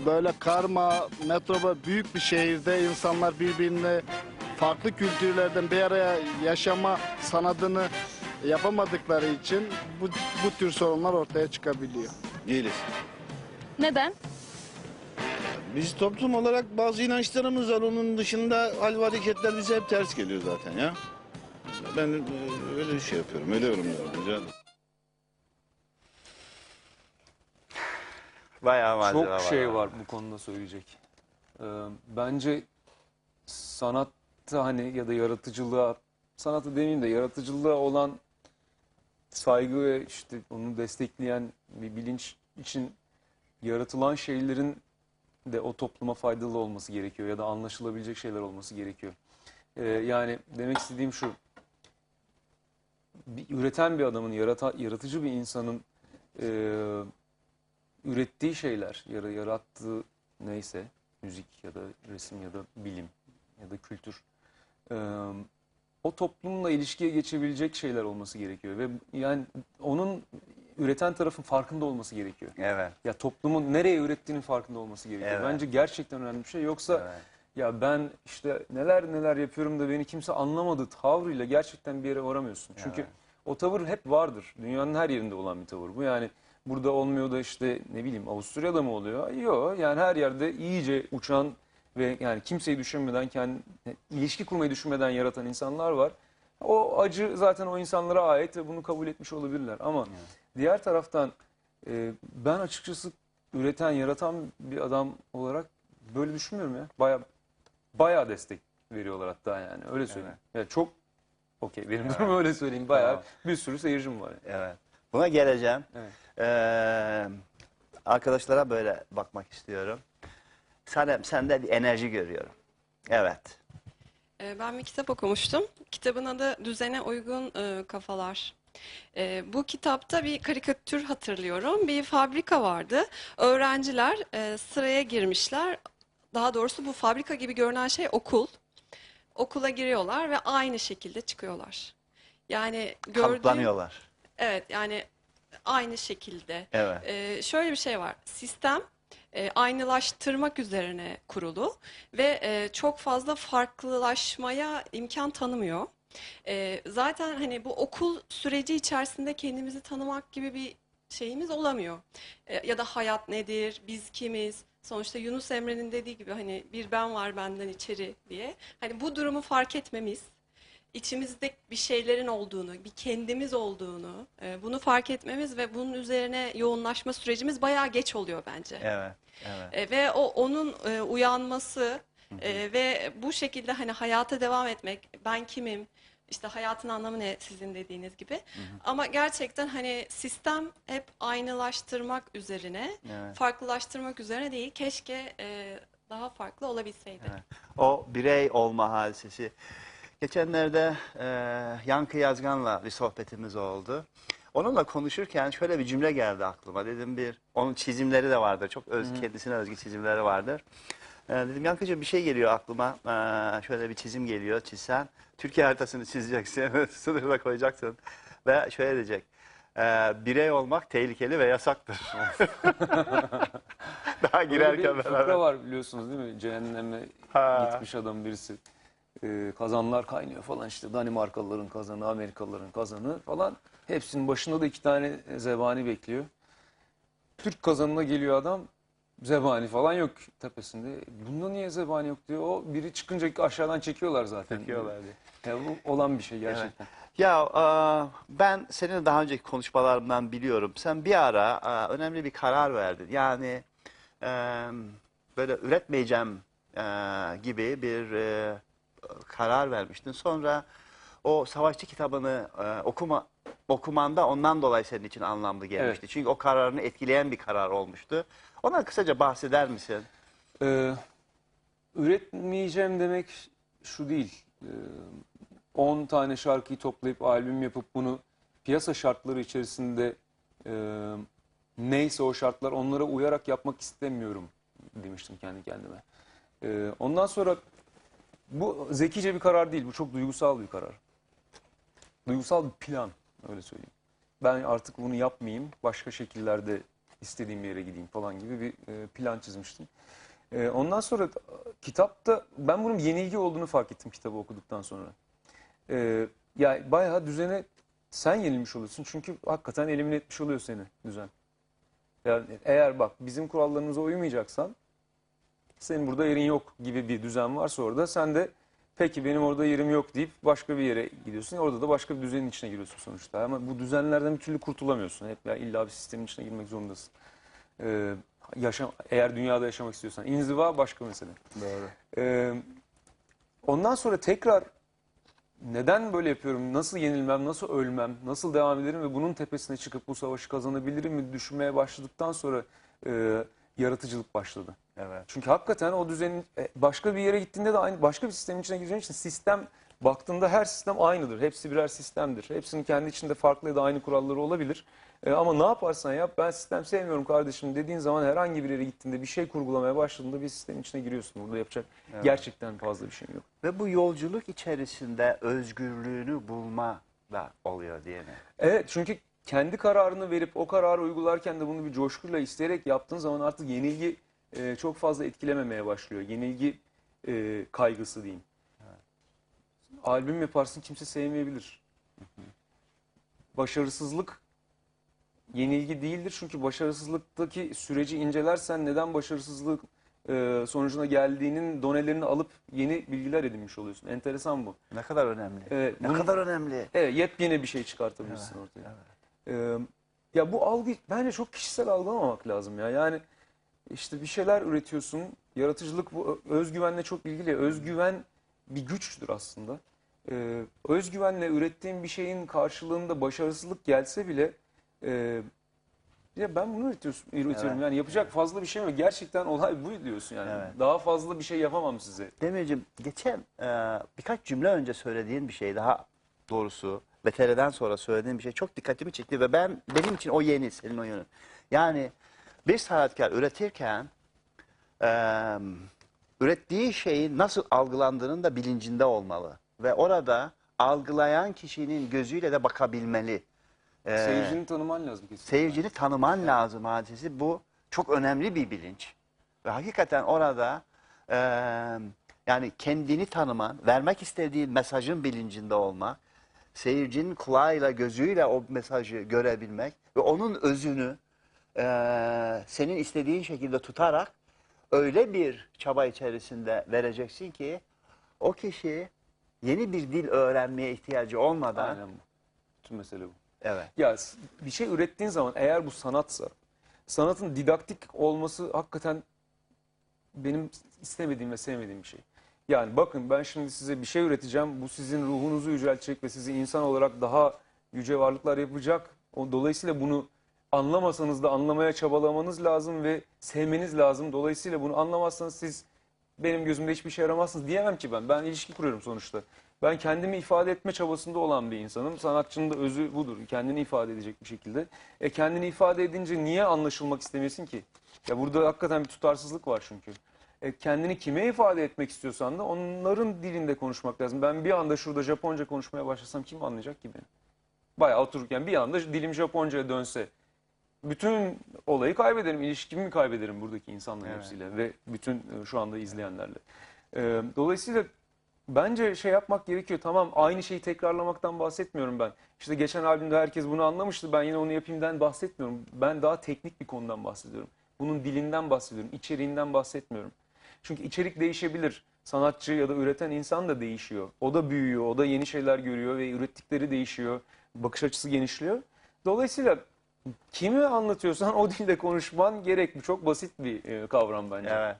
Speaker 7: böyle karma, metroba büyük bir şehirde insanlar birbirine farklı kültürlerden bir araya yaşama sanadını yapamadıkları için bu, bu tür sorunlar ortaya çıkabiliyor.
Speaker 5: Değiliz.
Speaker 3: Neden?
Speaker 5: Biz toplum olarak bazı inançlarımız var. Onun dışında hal ve hareketler bize hep ters geliyor zaten ya. Ben e, öyle şey yapıyorum, öyle yorumluyorum. Rica ederim.
Speaker 1: Bayağı malzeme
Speaker 8: Çok
Speaker 1: var.
Speaker 8: şey var bu konuda söyleyecek. Ee, bence sanatta hani ya da yaratıcılığa, sanatı demeyeyim de yaratıcılığa olan saygı ve işte onu destekleyen bir bilinç için yaratılan şeylerin de o topluma faydalı olması gerekiyor ya da anlaşılabilecek şeyler olması gerekiyor. Ee, yani demek istediğim şu, bir, üreten bir adamın, yarata, yaratıcı bir insanın e, ürettiği şeyler, yara, yarattığı neyse, müzik ya da resim ya da bilim ya da kültür, e, o toplumla ilişkiye geçebilecek şeyler olması gerekiyor. Ve yani onun üreten tarafın farkında olması gerekiyor.
Speaker 1: Evet.
Speaker 8: Ya toplumun nereye ürettiğinin farkında olması gerekiyor.
Speaker 1: Evet.
Speaker 8: Bence gerçekten önemli bir şey. Yoksa
Speaker 1: Evet.
Speaker 8: ya ben işte neler neler yapıyorum da beni kimse anlamadı tavrıyla gerçekten bir yere varamıyorsun. Çünkü
Speaker 1: Evet.
Speaker 8: o tavır hep vardır. Dünyanın her yerinde olan bir tavır bu. Yani burada olmuyor da işte ne bileyim Avusturya'da mı oluyor? Yok yani her yerde iyice uçan ve yani kimseyi düşünmeden kendi ilişki kurmayı düşünmeden yaratan insanlar var. O acı zaten o insanlara ait ve bunu kabul etmiş olabilirler. Ama diğer taraftan e, ben açıkçası üreten, yaratan bir adam olarak böyle düşünmüyorum ya. Baya baya destek veriyorlar hatta yani öyle söyleyeyim. Ya çok okey benim durumum öyle söyleyeyim. Baya
Speaker 1: Tamam.
Speaker 8: bir sürü seyircim var.
Speaker 1: Evet. Buna geleceğim.
Speaker 8: Evet.
Speaker 1: Ee, arkadaşlara böyle bakmak istiyorum. Sanem sende bir enerji görüyorum. Evet.
Speaker 10: Ee, Ben bir kitap okumuştum. Kitabın adı Düzene Uygun e, Kafalar. Ee, bu kitapta bir karikatür hatırlıyorum. Bir fabrika vardı. Öğrenciler e, sıraya girmişler. Daha doğrusu bu fabrika gibi görünen şey okul. Okula giriyorlar ve aynı şekilde çıkıyorlar. Yani gördüğüm,
Speaker 1: Kalıplanıyorlar.
Speaker 10: evet yani aynı şekilde.
Speaker 1: Evet.
Speaker 10: Ee, şöyle bir şey var. Sistem e, aynılaştırmak üzerine kurulu ve e, çok fazla farklılaşmaya imkan tanımıyor. E, zaten hani bu okul süreci içerisinde kendimizi tanımak gibi bir şeyimiz olamıyor. E, ya da hayat nedir, biz kimiz, Sonuçta Yunus Emre'nin dediği gibi hani bir ben var benden içeri diye. Hani bu durumu fark etmemiz, içimizde bir şeylerin olduğunu, bir kendimiz olduğunu, e, bunu fark etmemiz ve bunun üzerine yoğunlaşma sürecimiz bayağı geç oluyor bence.
Speaker 1: Evet, evet.
Speaker 10: E, ve o onun e, uyanması e, ve bu şekilde hani hayata devam etmek, ben kimim, işte hayatın anlamı ne sizin dediğiniz gibi. Ama gerçekten hani sistem hep aynılaştırmak üzerine,
Speaker 1: Evet.
Speaker 10: farklılaştırmak üzerine değil. Keşke e, daha farklı olabilseydi.
Speaker 1: Evet. O birey olma hadisesi. Geçenlerde e, Yankı Yazgan'la bir sohbetimiz oldu. Onunla konuşurken şöyle bir cümle geldi aklıma. Dedim bir, onun çizimleri de vardır. Çok öz, kendisine özgü çizimleri vardır. E, dedim Yankıcığım bir şey geliyor aklıma. E, şöyle bir çizim geliyor çizsen. Türkiye haritasını çizeceksin. *laughs* Sınırda koyacaksın. Ve şöyle diyecek. E, birey olmak tehlikeli ve yasaktır. *laughs* Daha
Speaker 8: Böyle bir
Speaker 1: girerken
Speaker 8: fıkra
Speaker 1: beraber.
Speaker 8: var biliyorsunuz değil mi? Cehenneme
Speaker 1: Ha.
Speaker 8: gitmiş adam birisi. Ee, kazanlar kaynıyor falan işte Danimarkalıların kazanı, Amerikalıların kazanı falan. Hepsinin başında da iki tane zebani bekliyor. Türk kazanına geliyor adam. Zebani falan yok tepesinde. Bunda niye zebani yok diyor. O biri çıkınca aşağıdan çekiyorlar zaten.
Speaker 1: Çekiyorlar diye.
Speaker 8: Ya bu olan bir şey gerçekten.
Speaker 1: Ya e, ben senin daha önceki konuşmalarından biliyorum. Sen bir ara e, önemli bir karar verdin. Yani e, böyle üretmeyeceğim e, gibi bir e, karar vermiştin. Sonra o savaşçı kitabını e, okuma okumanda ondan dolayı senin için anlamlı gelmişti.
Speaker 8: Evet.
Speaker 1: Çünkü o kararını etkileyen bir karar olmuştu. Ondan kısaca bahseder misin?
Speaker 8: Ee, üretmeyeceğim demek şu değil. Ee, 10 tane şarkıyı toplayıp albüm yapıp bunu piyasa şartları içerisinde e, neyse o şartlar onlara uyarak yapmak istemiyorum demiştim kendi kendime. Ee, ondan sonra bu zekice bir karar değil. Bu çok duygusal bir karar. Duygusal bir plan öyle söyleyeyim. Ben artık bunu yapmayayım. Başka şekillerde istediğim bir yere gideyim falan gibi bir e, plan çizmiştim. E, ondan sonra kitapta ben bunun yenilgi olduğunu fark ettim kitabı okuduktan sonra. E, ya bayağı düzene sen yenilmiş oluyorsun. Çünkü hakikaten elimine etmiş oluyor seni düzen. Yani eğer bak bizim kurallarımıza uymayacaksan senin burada yerin yok gibi bir düzen varsa orada sen de peki benim orada yerim yok deyip başka bir yere gidiyorsun. Orada da başka bir düzenin içine giriyorsun sonuçta. Ama bu düzenlerden bir türlü kurtulamıyorsun. Hep ya illa bir sistemin içine girmek zorundasın. Ee, yaşam, eğer dünyada yaşamak istiyorsan. İnziva başka mesele.
Speaker 1: Doğru.
Speaker 8: Ee, ondan sonra tekrar neden böyle yapıyorum, nasıl yenilmem, nasıl ölmem, nasıl devam ederim ve bunun tepesine çıkıp bu savaşı kazanabilirim mi düşünmeye başladıktan sonra e, yaratıcılık başladı.
Speaker 1: Evet.
Speaker 8: Çünkü hakikaten o düzenin e, başka bir yere gittiğinde de aynı başka bir sistemin içine gireceğin için sistem baktığında her sistem aynıdır. Hepsi birer sistemdir. Hepsinin kendi içinde farklı ya da aynı kuralları olabilir. E, ama ne yaparsan yap ben sistem sevmiyorum kardeşim dediğin zaman herhangi bir yere gittiğinde bir şey kurgulamaya başladığında bir sistemin içine giriyorsun. Burada yapacak gerçekten fazla bir şey yok.
Speaker 1: Ve bu yolculuk içerisinde özgürlüğünü bulma da oluyor diye mi?
Speaker 8: Evet çünkü kendi kararını verip o kararı uygularken de bunu bir coşkuyla isteyerek yaptığın zaman artık yenilgi e, çok fazla etkilememeye başlıyor. Yenilgi e, kaygısı diyeyim. Albüm yaparsın kimse sevmeyebilir. Başarısızlık yenilgi değildir. Çünkü başarısızlıktaki süreci incelersen neden başarısızlık e, sonucuna geldiğinin donelerini alıp yeni bilgiler edinmiş oluyorsun. Enteresan bu.
Speaker 1: Ne kadar önemli.
Speaker 8: Evet,
Speaker 1: ne
Speaker 8: bunun-
Speaker 1: kadar önemli.
Speaker 8: Evet, yepyeni bir şey çıkartabilirsin ortaya. Ee, ya bu algı bence çok kişisel algılamamak lazım ya. Yani işte bir şeyler üretiyorsun. Yaratıcılık bu özgüvenle çok ilgili. Özgüven bir güçtür aslında. Ee, özgüvenle ürettiğin bir şeyin karşılığında başarısızlık gelse bile e, ya ben bunu üretiyorsun, üretiyorum.
Speaker 1: Evet.
Speaker 8: Yani yapacak fazla bir şey mi? Gerçekten olay bu diyorsun yani.
Speaker 1: Evet.
Speaker 8: Daha fazla bir şey yapamam size.
Speaker 1: Demircim geçen e, birkaç cümle önce söylediğin bir şey daha doğrusu VTR'den sonra söylediğin bir şey çok dikkatimi çekti ve ben benim için o yeni senin o yönün. Yani bir sanatkar üretirken e, ürettiği şeyin nasıl algılandığının da bilincinde olmalı ve orada algılayan kişinin gözüyle de bakabilmeli. E,
Speaker 8: Seyircini tanıman lazım kesinlikle.
Speaker 1: Seyircini tanıman lazım hadisesi. Bu çok önemli bir bilinç. Ve hakikaten orada e, yani kendini tanıman, vermek istediğin mesajın bilincinde olmak, seyircinin kulağıyla, gözüyle o mesajı görebilmek ve onun özünü e, senin istediğin şekilde tutarak öyle bir çaba içerisinde vereceksin ki o kişi yeni bir dil öğrenmeye ihtiyacı olmadan
Speaker 8: Aynen bu. Bütün mesele bu.
Speaker 1: evet
Speaker 8: Ya bir şey ürettiğin zaman eğer bu sanatsa, sanatın didaktik olması hakikaten benim istemediğim ve sevmediğim bir şey. Yani bakın ben şimdi size bir şey üreteceğim. Bu sizin ruhunuzu yüceltecek ve sizi insan olarak daha yüce varlıklar yapacak. O, dolayısıyla bunu anlamasanız da anlamaya çabalamanız lazım ve sevmeniz lazım. Dolayısıyla bunu anlamazsanız siz benim gözümde hiçbir şey yaramazsınız diyemem ki ben. Ben ilişki kuruyorum sonuçta. Ben kendimi ifade etme çabasında olan bir insanım. Sanatçının da özü budur. Kendini ifade edecek bir şekilde. E kendini ifade edince niye anlaşılmak istemesin ki? Ya burada hakikaten bir tutarsızlık var çünkü. E kendini kime ifade etmek istiyorsan da onların dilinde konuşmak lazım. Ben bir anda şurada Japonca konuşmaya başlasam kim anlayacak ki beni? Bayağı otururken bir anda dilim Japonca'ya dönse bütün olayı kaybederim, ilişkimi kaybederim buradaki insanların
Speaker 1: Evet.
Speaker 8: hepsiyle ve bütün e, şu anda izleyenlerle. E, Dolayısıyla bence şey yapmak gerekiyor. Tamam aynı şeyi tekrarlamaktan bahsetmiyorum ben. İşte geçen albümde herkes bunu anlamıştı. Ben yine onu yapayımdan bahsetmiyorum. Ben daha teknik bir konudan bahsediyorum. Bunun dilinden bahsediyorum. içeriğinden bahsetmiyorum. Çünkü içerik değişebilir. Sanatçı ya da üreten insan da değişiyor. O da büyüyor, o da yeni şeyler görüyor ve ürettikleri değişiyor. Bakış açısı genişliyor. Dolayısıyla kimi anlatıyorsan o dilde konuşman gerek. Bu çok basit bir e, kavram bence.
Speaker 1: evet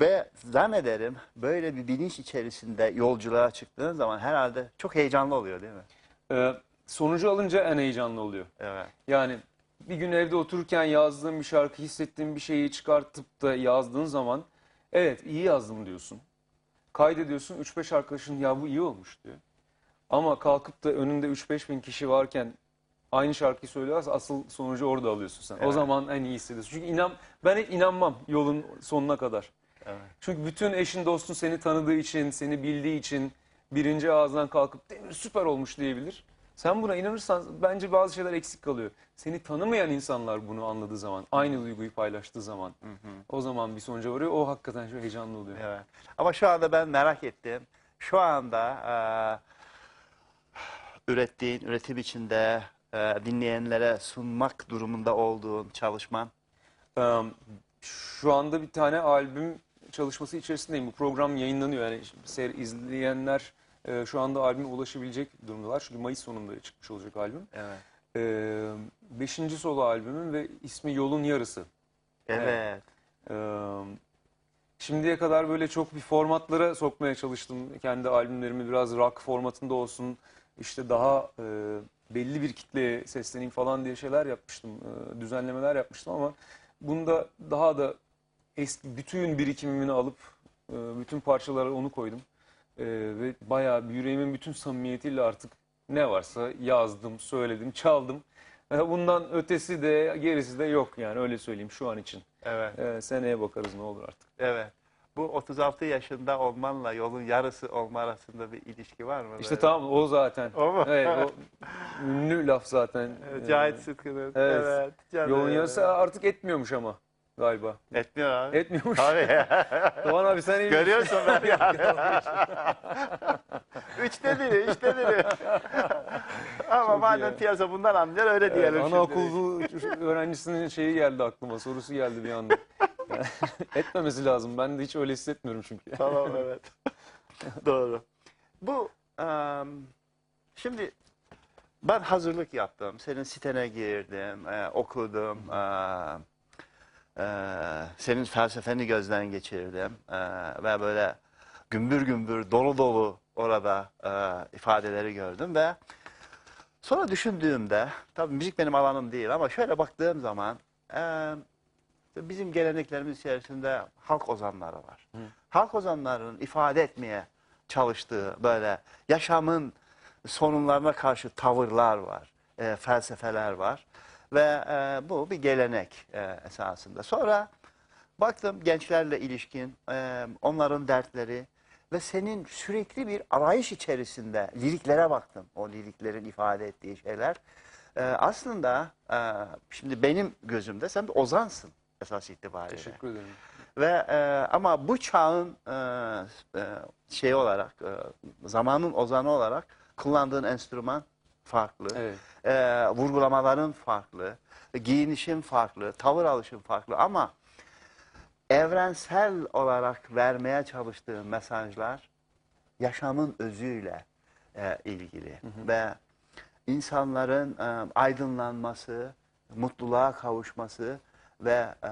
Speaker 1: ve zannederim böyle bir bilinç içerisinde yolculuğa çıktığın zaman herhalde çok heyecanlı oluyor değil mi?
Speaker 8: E, sonucu alınca en heyecanlı oluyor.
Speaker 1: Evet.
Speaker 8: Yani bir gün evde otururken yazdığın bir şarkı, hissettiğin bir şeyi çıkartıp da yazdığın zaman evet iyi yazdım diyorsun. Kaydediyorsun 3-5 arkadaşın ya bu iyi olmuş diyor. Ama kalkıp da önünde 3-5 bin kişi varken aynı şarkıyı söylüyorsa asıl sonucu orada alıyorsun sen. O
Speaker 1: Evet.
Speaker 8: zaman en iyi hissediyorsun. Çünkü inan, ben hep inanmam yolun sonuna kadar.
Speaker 1: Evet.
Speaker 8: Çünkü bütün eşin dostun seni tanıdığı için, seni bildiği için birinci ağızdan kalkıp Demir süper olmuş diyebilir. Sen buna inanırsan bence bazı şeyler eksik kalıyor. Seni tanımayan insanlar bunu anladığı zaman, aynı duyguyu paylaştığı zaman o zaman bir sonuca varıyor. O hakikaten çok heyecanlı oluyor.
Speaker 1: Evet. Ama şu anda ben merak ettim. Şu anda e, ürettiğin, üretim içinde e, dinleyenlere sunmak durumunda olduğun çalışman.
Speaker 8: Ee, şu anda bir tane albüm çalışması içerisindeyim. Bu program yayınlanıyor. Yani seyir izleyenler e, şu anda albüme ulaşabilecek durumdalar. Çünkü Mayıs sonunda çıkmış olacak albüm.
Speaker 1: Evet.
Speaker 8: Ee, beşinci solo albümüm ve ismi Yolun Yarısı.
Speaker 1: Evet.
Speaker 8: Ee, şimdiye kadar böyle çok bir formatlara sokmaya çalıştım. Kendi albümlerimi biraz rock formatında olsun. İşte daha e, belli bir kitleye sesleneyim falan diye şeyler yapmıştım. e, düzenlemeler yapmıştım ama bunda daha da eski bütün birikimimi alıp e, bütün parçalara onu koydum. E, ve bayağı bir yüreğimin bütün samimiyetiyle artık ne varsa yazdım, söyledim, çaldım. Bundan ötesi de gerisi de yok yani öyle söyleyeyim şu an için.
Speaker 1: Evet.
Speaker 8: Ee, seneye bakarız ne olur artık.
Speaker 1: Evet. Bu 36 yaşında olmanla yolun yarısı olma arasında bir ilişki var mı?
Speaker 8: İşte
Speaker 1: böyle?
Speaker 8: tamam o zaten.
Speaker 1: O mu?
Speaker 8: Evet, o ünlü laf zaten. *laughs*
Speaker 1: Evet,
Speaker 8: Ee,
Speaker 1: Cahit Sıtkı'nın.
Speaker 8: evet.
Speaker 1: Evet. canım.
Speaker 8: Yolun yarısı artık etmiyormuş ama galiba.
Speaker 1: Etmiyor abi.
Speaker 8: Etmiyormuş.
Speaker 1: Tabii. *laughs*
Speaker 8: Doğan abi sen iyi
Speaker 1: Görüyorsun ben *laughs* yani. üçte biri, üçte biri. Ama madem
Speaker 8: ya.
Speaker 1: piyasa bundan anlıyor öyle diyelim
Speaker 8: Evet,
Speaker 1: şimdi.
Speaker 8: anaokulu öğrencisinin şeyi geldi aklıma, sorusu geldi bir anda. *laughs* Etmemesi lazım. Ben de hiç öyle hissetmiyorum çünkü. *laughs*
Speaker 1: Tamam evet. *laughs* Doğru. Bu em, şimdi ben hazırlık yaptım. Senin sitene girdim, e, okudum. e, e, senin felsefeni gözden geçirdim. E, ve böyle gümbür gümbür, dolu dolu orada e, ifadeleri gördüm ve sonra düşündüğümde, tabii müzik benim alanım değil ama şöyle baktığım zaman e, bizim geleneklerimiz içerisinde halk ozanları var. Halk ozanlarının ifade etmeye çalıştığı böyle yaşamın sorunlarına karşı tavırlar var, e, felsefeler var ve e, bu bir gelenek e, esasında. Sonra baktım gençlerle ilişkin, e, onların dertleri ve senin sürekli bir arayış içerisinde liriklere baktım. O liriklerin ifade ettiği şeyler. E, aslında e, şimdi benim gözümde sen bir ozansın esas itibariyle.
Speaker 8: Teşekkür ederim.
Speaker 1: Ve e, ama bu çağın e, e, şey olarak e, zamanın ozanı olarak kullandığın enstrüman farklı.
Speaker 8: Evet.
Speaker 1: E, vurgulamaların farklı, giyinişin farklı, tavır alışın farklı ama evrensel olarak vermeye çalıştığı mesajlar yaşamın özüyle e, ilgili ve insanların e, aydınlanması, mutluluğa kavuşması ve e,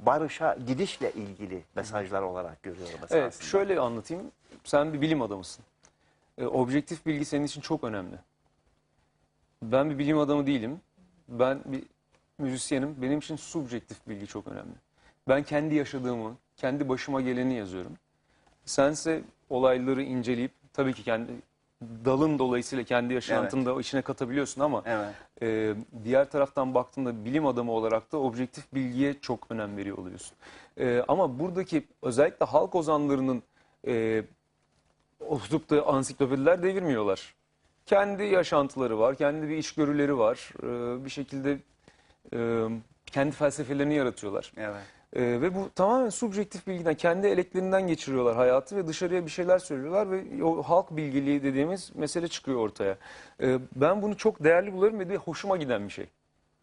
Speaker 1: barışa gidişle ilgili mesajlar olarak görüyorum.
Speaker 8: Evet, şöyle anlatayım. Sen bir bilim adamısın. E, objektif bilgi senin için çok önemli. Ben bir bilim adamı değilim. Ben bir müzisyenim. Benim için subjektif bilgi çok önemli. Ben kendi yaşadığımı, kendi başıma geleni yazıyorum. Sense olayları inceleyip tabii ki kendi dalın dolayısıyla kendi yaşantını da içine katabiliyorsun ama
Speaker 1: Evet.
Speaker 8: e, diğer taraftan baktığında bilim adamı olarak da objektif bilgiye çok önem veriyor oluyorsun. E, ama buradaki özellikle halk ozanlarının e, oturup da ansiklopediler devirmiyorlar. Kendi yaşantıları var, kendi bir içgörüleri var. E, bir şekilde e, kendi felsefelerini yaratıyorlar.
Speaker 1: Evet.
Speaker 8: Ee, ve bu tamamen subjektif bilgiden, kendi eleklerinden geçiriyorlar hayatı ve dışarıya bir şeyler söylüyorlar ve o halk bilgiliği dediğimiz mesele çıkıyor ortaya. Ee, ben bunu çok değerli buluyorum ve de hoşuma giden bir şey.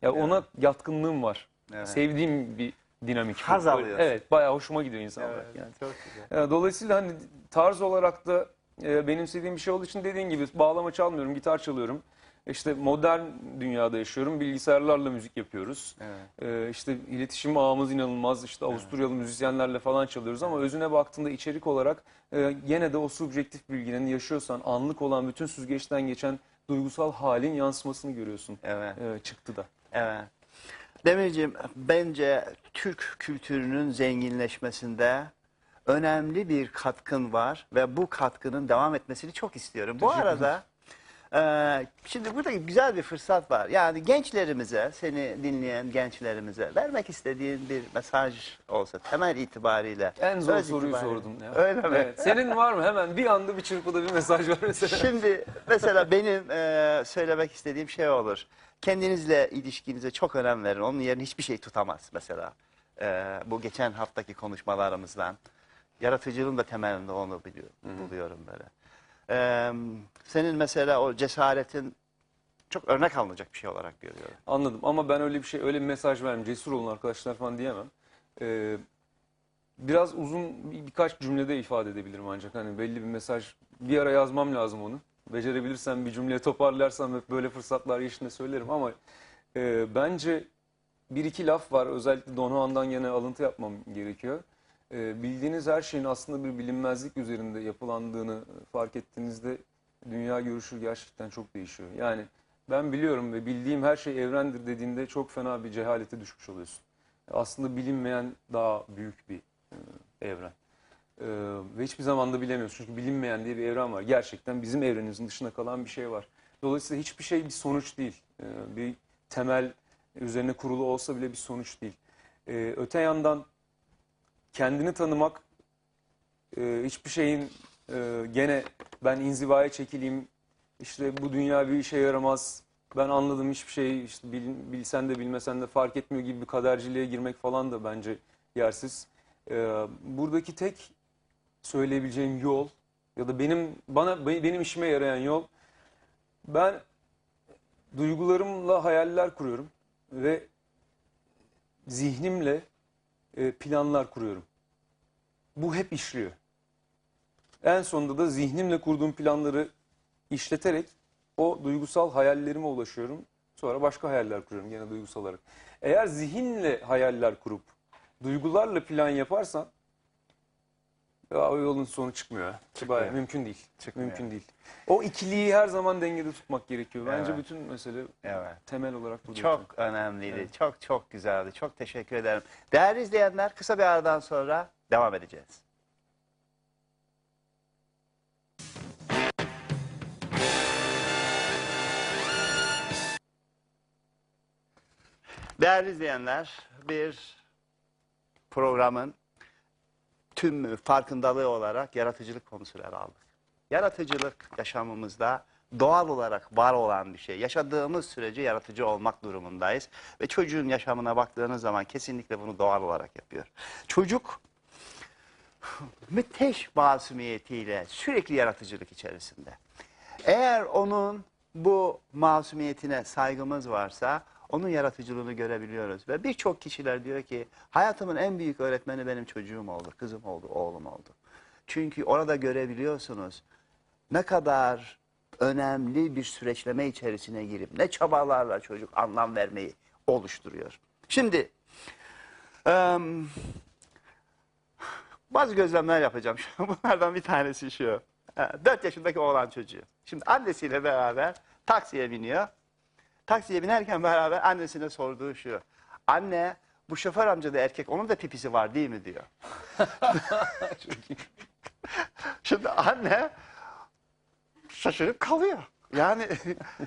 Speaker 8: Ya ona yatkınlığım var.
Speaker 1: Evet.
Speaker 8: Sevdiğim bir dinamik.
Speaker 1: Haz alıyorsun.
Speaker 8: Evet, bayağı hoşuma gidiyor insan olarak
Speaker 1: Evet,
Speaker 8: yani.
Speaker 1: çok güzel.
Speaker 8: Ee, Dolayısıyla hani tarz olarak da e, benimsediğim bir şey olduğu için dediğin gibi bağlama çalmıyorum, gitar çalıyorum. İşte modern dünyada yaşıyorum. Bilgisayarlarla müzik yapıyoruz.
Speaker 1: Evet.
Speaker 8: Ee, işte iletişim ağımız inanılmaz. İşte Avusturyalı müzisyenlerle falan çalıyoruz ama özüne baktığında içerik olarak e, gene de o subjektif bilginin yaşıyorsan anlık olan bütün süzgeçten geçen duygusal halin yansımasını görüyorsun.
Speaker 1: Evet.
Speaker 8: Ee, çıktı da.
Speaker 1: Evet. Demirciğim bence Türk kültürünün zenginleşmesinde önemli bir katkın var ve bu katkının devam etmesini çok istiyorum. Bu arada e, şimdi burada güzel bir fırsat var. Yani gençlerimize, seni dinleyen gençlerimize vermek istediğin bir mesaj olsa temel itibariyle.
Speaker 8: En zor
Speaker 1: öz
Speaker 8: soruyu
Speaker 1: itibariyle.
Speaker 8: sordun ya.
Speaker 1: Öyle mi?
Speaker 8: Evet. Senin var mı? Hemen bir anda bir çırpıda bir mesaj var mesela.
Speaker 1: Şimdi mesela benim e, söylemek istediğim şey olur. Kendinizle ilişkinize çok önem verin. Onun yerine hiçbir şey tutamaz mesela. E, bu geçen haftaki konuşmalarımızdan. Yaratıcılığın da temelinde onu biliyorum, buluyorum böyle. E, senin mesela o cesaretin çok örnek alınacak bir şey olarak görüyorum.
Speaker 8: Anladım ama ben öyle bir şey, öyle bir mesaj vermem. Cesur olun arkadaşlar falan diyemem. Ee, biraz uzun bir- birkaç cümlede ifade edebilirim ancak. Hani belli bir mesaj, bir ara yazmam lazım onu. Becerebilirsem bir cümleye toparlarsam hep böyle fırsatlar yaşında söylerim ama e, bence bir iki laf var. Özellikle Don Juan'dan yine alıntı yapmam gerekiyor. E, bildiğiniz her şeyin aslında bir bilinmezlik üzerinde yapılandığını fark ettiğinizde dünya görüşü gerçekten çok değişiyor. Yani ben biliyorum ve bildiğim her şey evrendir dediğinde çok fena bir cehalete düşmüş oluyorsun. Aslında bilinmeyen daha büyük bir e, evren. E, ve hiçbir zaman da bilemiyorsun. Çünkü bilinmeyen diye bir evren var. Gerçekten bizim evrenimizin dışında kalan bir şey var. Dolayısıyla hiçbir şey bir sonuç değil. E, bir temel üzerine kurulu olsa bile bir sonuç değil. E, öte yandan kendini tanımak e, hiçbir şeyin e, gene ben inzivaya çekileyim işte bu dünya bir işe yaramaz ben anladım hiçbir şey işte bil- bilsen de bilmesen de fark etmiyor gibi bir kaderciliğe girmek falan da bence yersiz. E, buradaki tek söyleyebileceğim yol ya da benim bana benim işime yarayan yol ben duygularımla hayaller kuruyorum ve zihnimle e, planlar kuruyorum. Bu hep işliyor. En sonunda da zihnimle kurduğum planları işleterek o duygusal hayallerime ulaşıyorum. Sonra başka hayaller kuruyorum gene duygusal olarak. Eğer zihinle hayaller kurup duygularla plan yaparsan ya o yolun sonu çıkmıyor. ya.
Speaker 1: Çıkmıyor.
Speaker 8: Bayağı mümkün değil.
Speaker 1: Çıkmıyor.
Speaker 8: Mümkün değil. O ikiliyi her zaman dengede tutmak gerekiyor. Bence
Speaker 1: Evet.
Speaker 8: bütün mesele
Speaker 1: Evet.
Speaker 8: temel olarak burada.
Speaker 1: Çok önemliydi. Çok çok güzeldi. Çok teşekkür ederim. Değerli izleyenler kısa bir aradan sonra devam edeceğiz. Değerli izleyenler, bir programın tüm farkındalığı olarak yaratıcılık konusunu ele aldık. Yaratıcılık yaşamımızda doğal olarak var olan bir şey. Yaşadığımız sürece yaratıcı olmak durumundayız. Ve çocuğun yaşamına baktığınız zaman kesinlikle bunu doğal olarak yapıyor. Çocuk müthiş masumiyetiyle sürekli yaratıcılık içerisinde. Eğer onun bu masumiyetine saygımız varsa onun yaratıcılığını görebiliyoruz. Ve birçok kişiler diyor ki hayatımın en büyük öğretmeni benim çocuğum oldu, kızım oldu, oğlum oldu. Çünkü orada görebiliyorsunuz ne kadar önemli bir süreçleme içerisine girip ne çabalarla çocuk anlam vermeyi oluşturuyor. Şimdi bazı gözlemler yapacağım. *laughs* Bunlardan bir tanesi şu. 4 yaşındaki oğlan çocuğu. Şimdi annesiyle beraber taksiye biniyor. Taksiye binerken beraber annesine sorduğu şu. Anne bu şoför amca da erkek onun da pipisi var değil mi diyor. *laughs* Şimdi anne şaşırıp kalıyor. Yani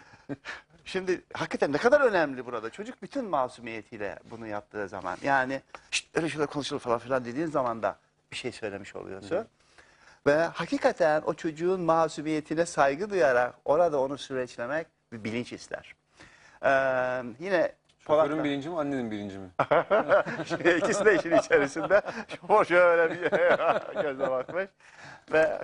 Speaker 1: *laughs* şimdi hakikaten ne kadar önemli burada. Çocuk bütün masumiyetiyle bunu yaptığı zaman. Yani "Şşt, öyle şeyler konuşulur falan filan dediğin zaman da bir şey söylemiş oluyorsun. Ve hakikaten o çocuğun masumiyetine saygı duyarak orada onu süreçlemek bir bilinç ister. Ee, yine
Speaker 8: Şoförün
Speaker 1: Polat'ta-
Speaker 8: birinci mi annenin birinci mi? *laughs*
Speaker 1: Şimdi İkisi de işin içerisinde. Şoför şöyle bir *laughs* göze bakmış. Ve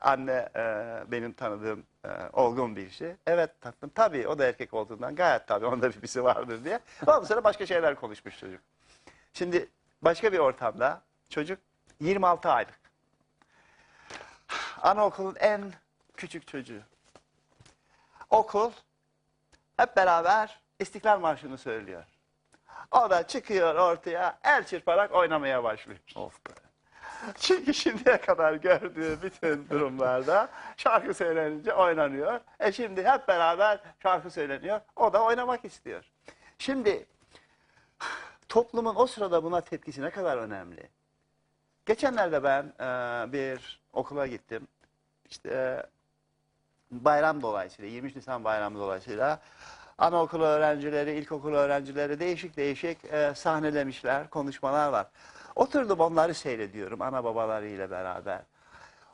Speaker 1: anne e, benim tanıdığım e, olgun bir şey. Evet tatlım tabii o da erkek olduğundan gayet tabii onda bir birisi vardır diye. Ondan sonra başka şeyler konuşmuş çocuk. Şimdi başka bir ortamda çocuk 26 aylık. Anaokulun en küçük çocuğu. Okul hep beraber İstiklal Marşı'nı söylüyor. O da çıkıyor ortaya el çırparak oynamaya başlıyor. Of be. Çünkü şimdiye kadar gördüğü bütün durumlarda şarkı söylenince oynanıyor. E şimdi hep beraber şarkı söyleniyor. O da oynamak istiyor. Şimdi toplumun o sırada buna tepkisi ne kadar önemli. Geçenlerde ben e, bir okula gittim. İşte e, bayram dolayısıyla 23 Nisan bayramı dolayısıyla anaokulu öğrencileri, ilkokul öğrencileri değişik değişik e, sahnelemişler, konuşmalar var. Oturdum onları seyrediyorum ana babalarıyla beraber.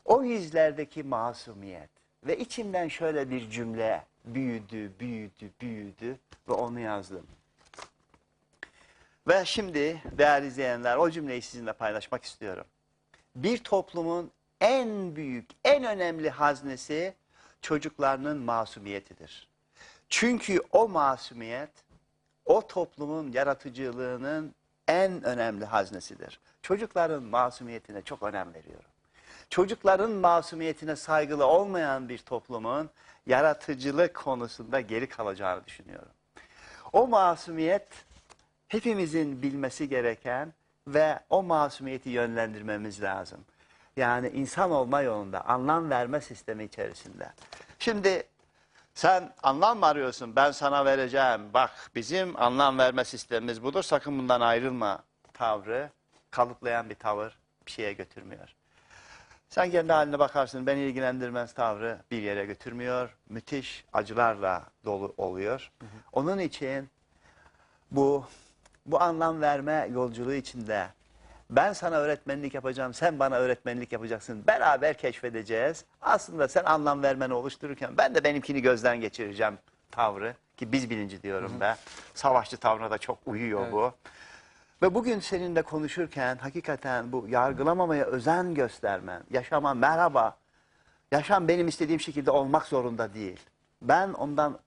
Speaker 1: O yüzlerdeki masumiyet ve içimden şöyle bir cümle büyüdü, büyüdü, büyüdü ve onu yazdım. Ve şimdi değerli izleyenler o cümleyi sizinle paylaşmak istiyorum. Bir toplumun en büyük, en önemli haznesi çocuklarının masumiyetidir. Çünkü o masumiyet o toplumun yaratıcılığının en önemli haznesidir. Çocukların masumiyetine çok önem veriyorum. Çocukların masumiyetine saygılı olmayan bir toplumun yaratıcılık konusunda geri kalacağını düşünüyorum. O masumiyet hepimizin bilmesi gereken ve o masumiyeti yönlendirmemiz lazım. Yani insan olma yolunda, anlam verme sistemi içerisinde. Şimdi sen anlam mı arıyorsun? Ben sana vereceğim. Bak bizim anlam verme sistemimiz budur. Sakın bundan ayrılma tavrı. Kalıplayan bir tavır bir şeye götürmüyor. Sen kendi haline bakarsın. Beni ilgilendirmez tavrı bir yere götürmüyor. Müthiş acılarla dolu oluyor. Onun için bu bu anlam verme yolculuğu içinde ben sana öğretmenlik yapacağım, sen bana öğretmenlik yapacaksın. Beraber keşfedeceğiz. Aslında sen anlam vermeni oluştururken ben de benimkini gözden geçireceğim tavrı. Ki biz bilinci diyorum ben. Savaşçı tavrına da çok uyuyor
Speaker 8: Evet.
Speaker 1: bu. Ve bugün seninle konuşurken hakikaten bu yargılamamaya özen göstermen, yaşama merhaba, yaşam benim istediğim şekilde olmak zorunda değil. Ben ondan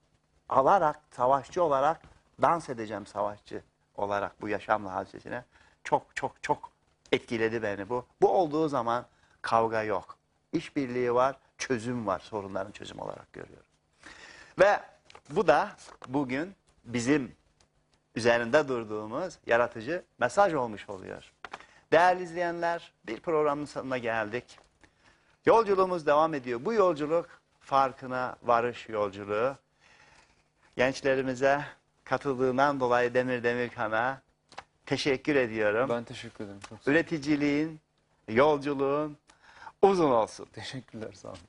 Speaker 1: alarak, savaşçı olarak dans edeceğim savaşçı olarak bu yaşamla hadisesine. Çok çok çok etkiledi beni bu. Bu olduğu zaman kavga yok. İşbirliği var, çözüm var. Sorunların çözüm olarak görüyorum. Ve bu da bugün bizim üzerinde durduğumuz yaratıcı mesaj olmuş oluyor. Değerli izleyenler, bir programın sonuna geldik. Yolculuğumuz devam ediyor. Bu yolculuk farkına varış yolculuğu. Gençlerimize katıldığından dolayı Demir Demirkan'a teşekkür ediyorum.
Speaker 8: Ben teşekkür ederim. Çok sağ olun.
Speaker 1: Üreticiliğin, yolculuğun uzun olsun.
Speaker 8: Teşekkürler sağ olun.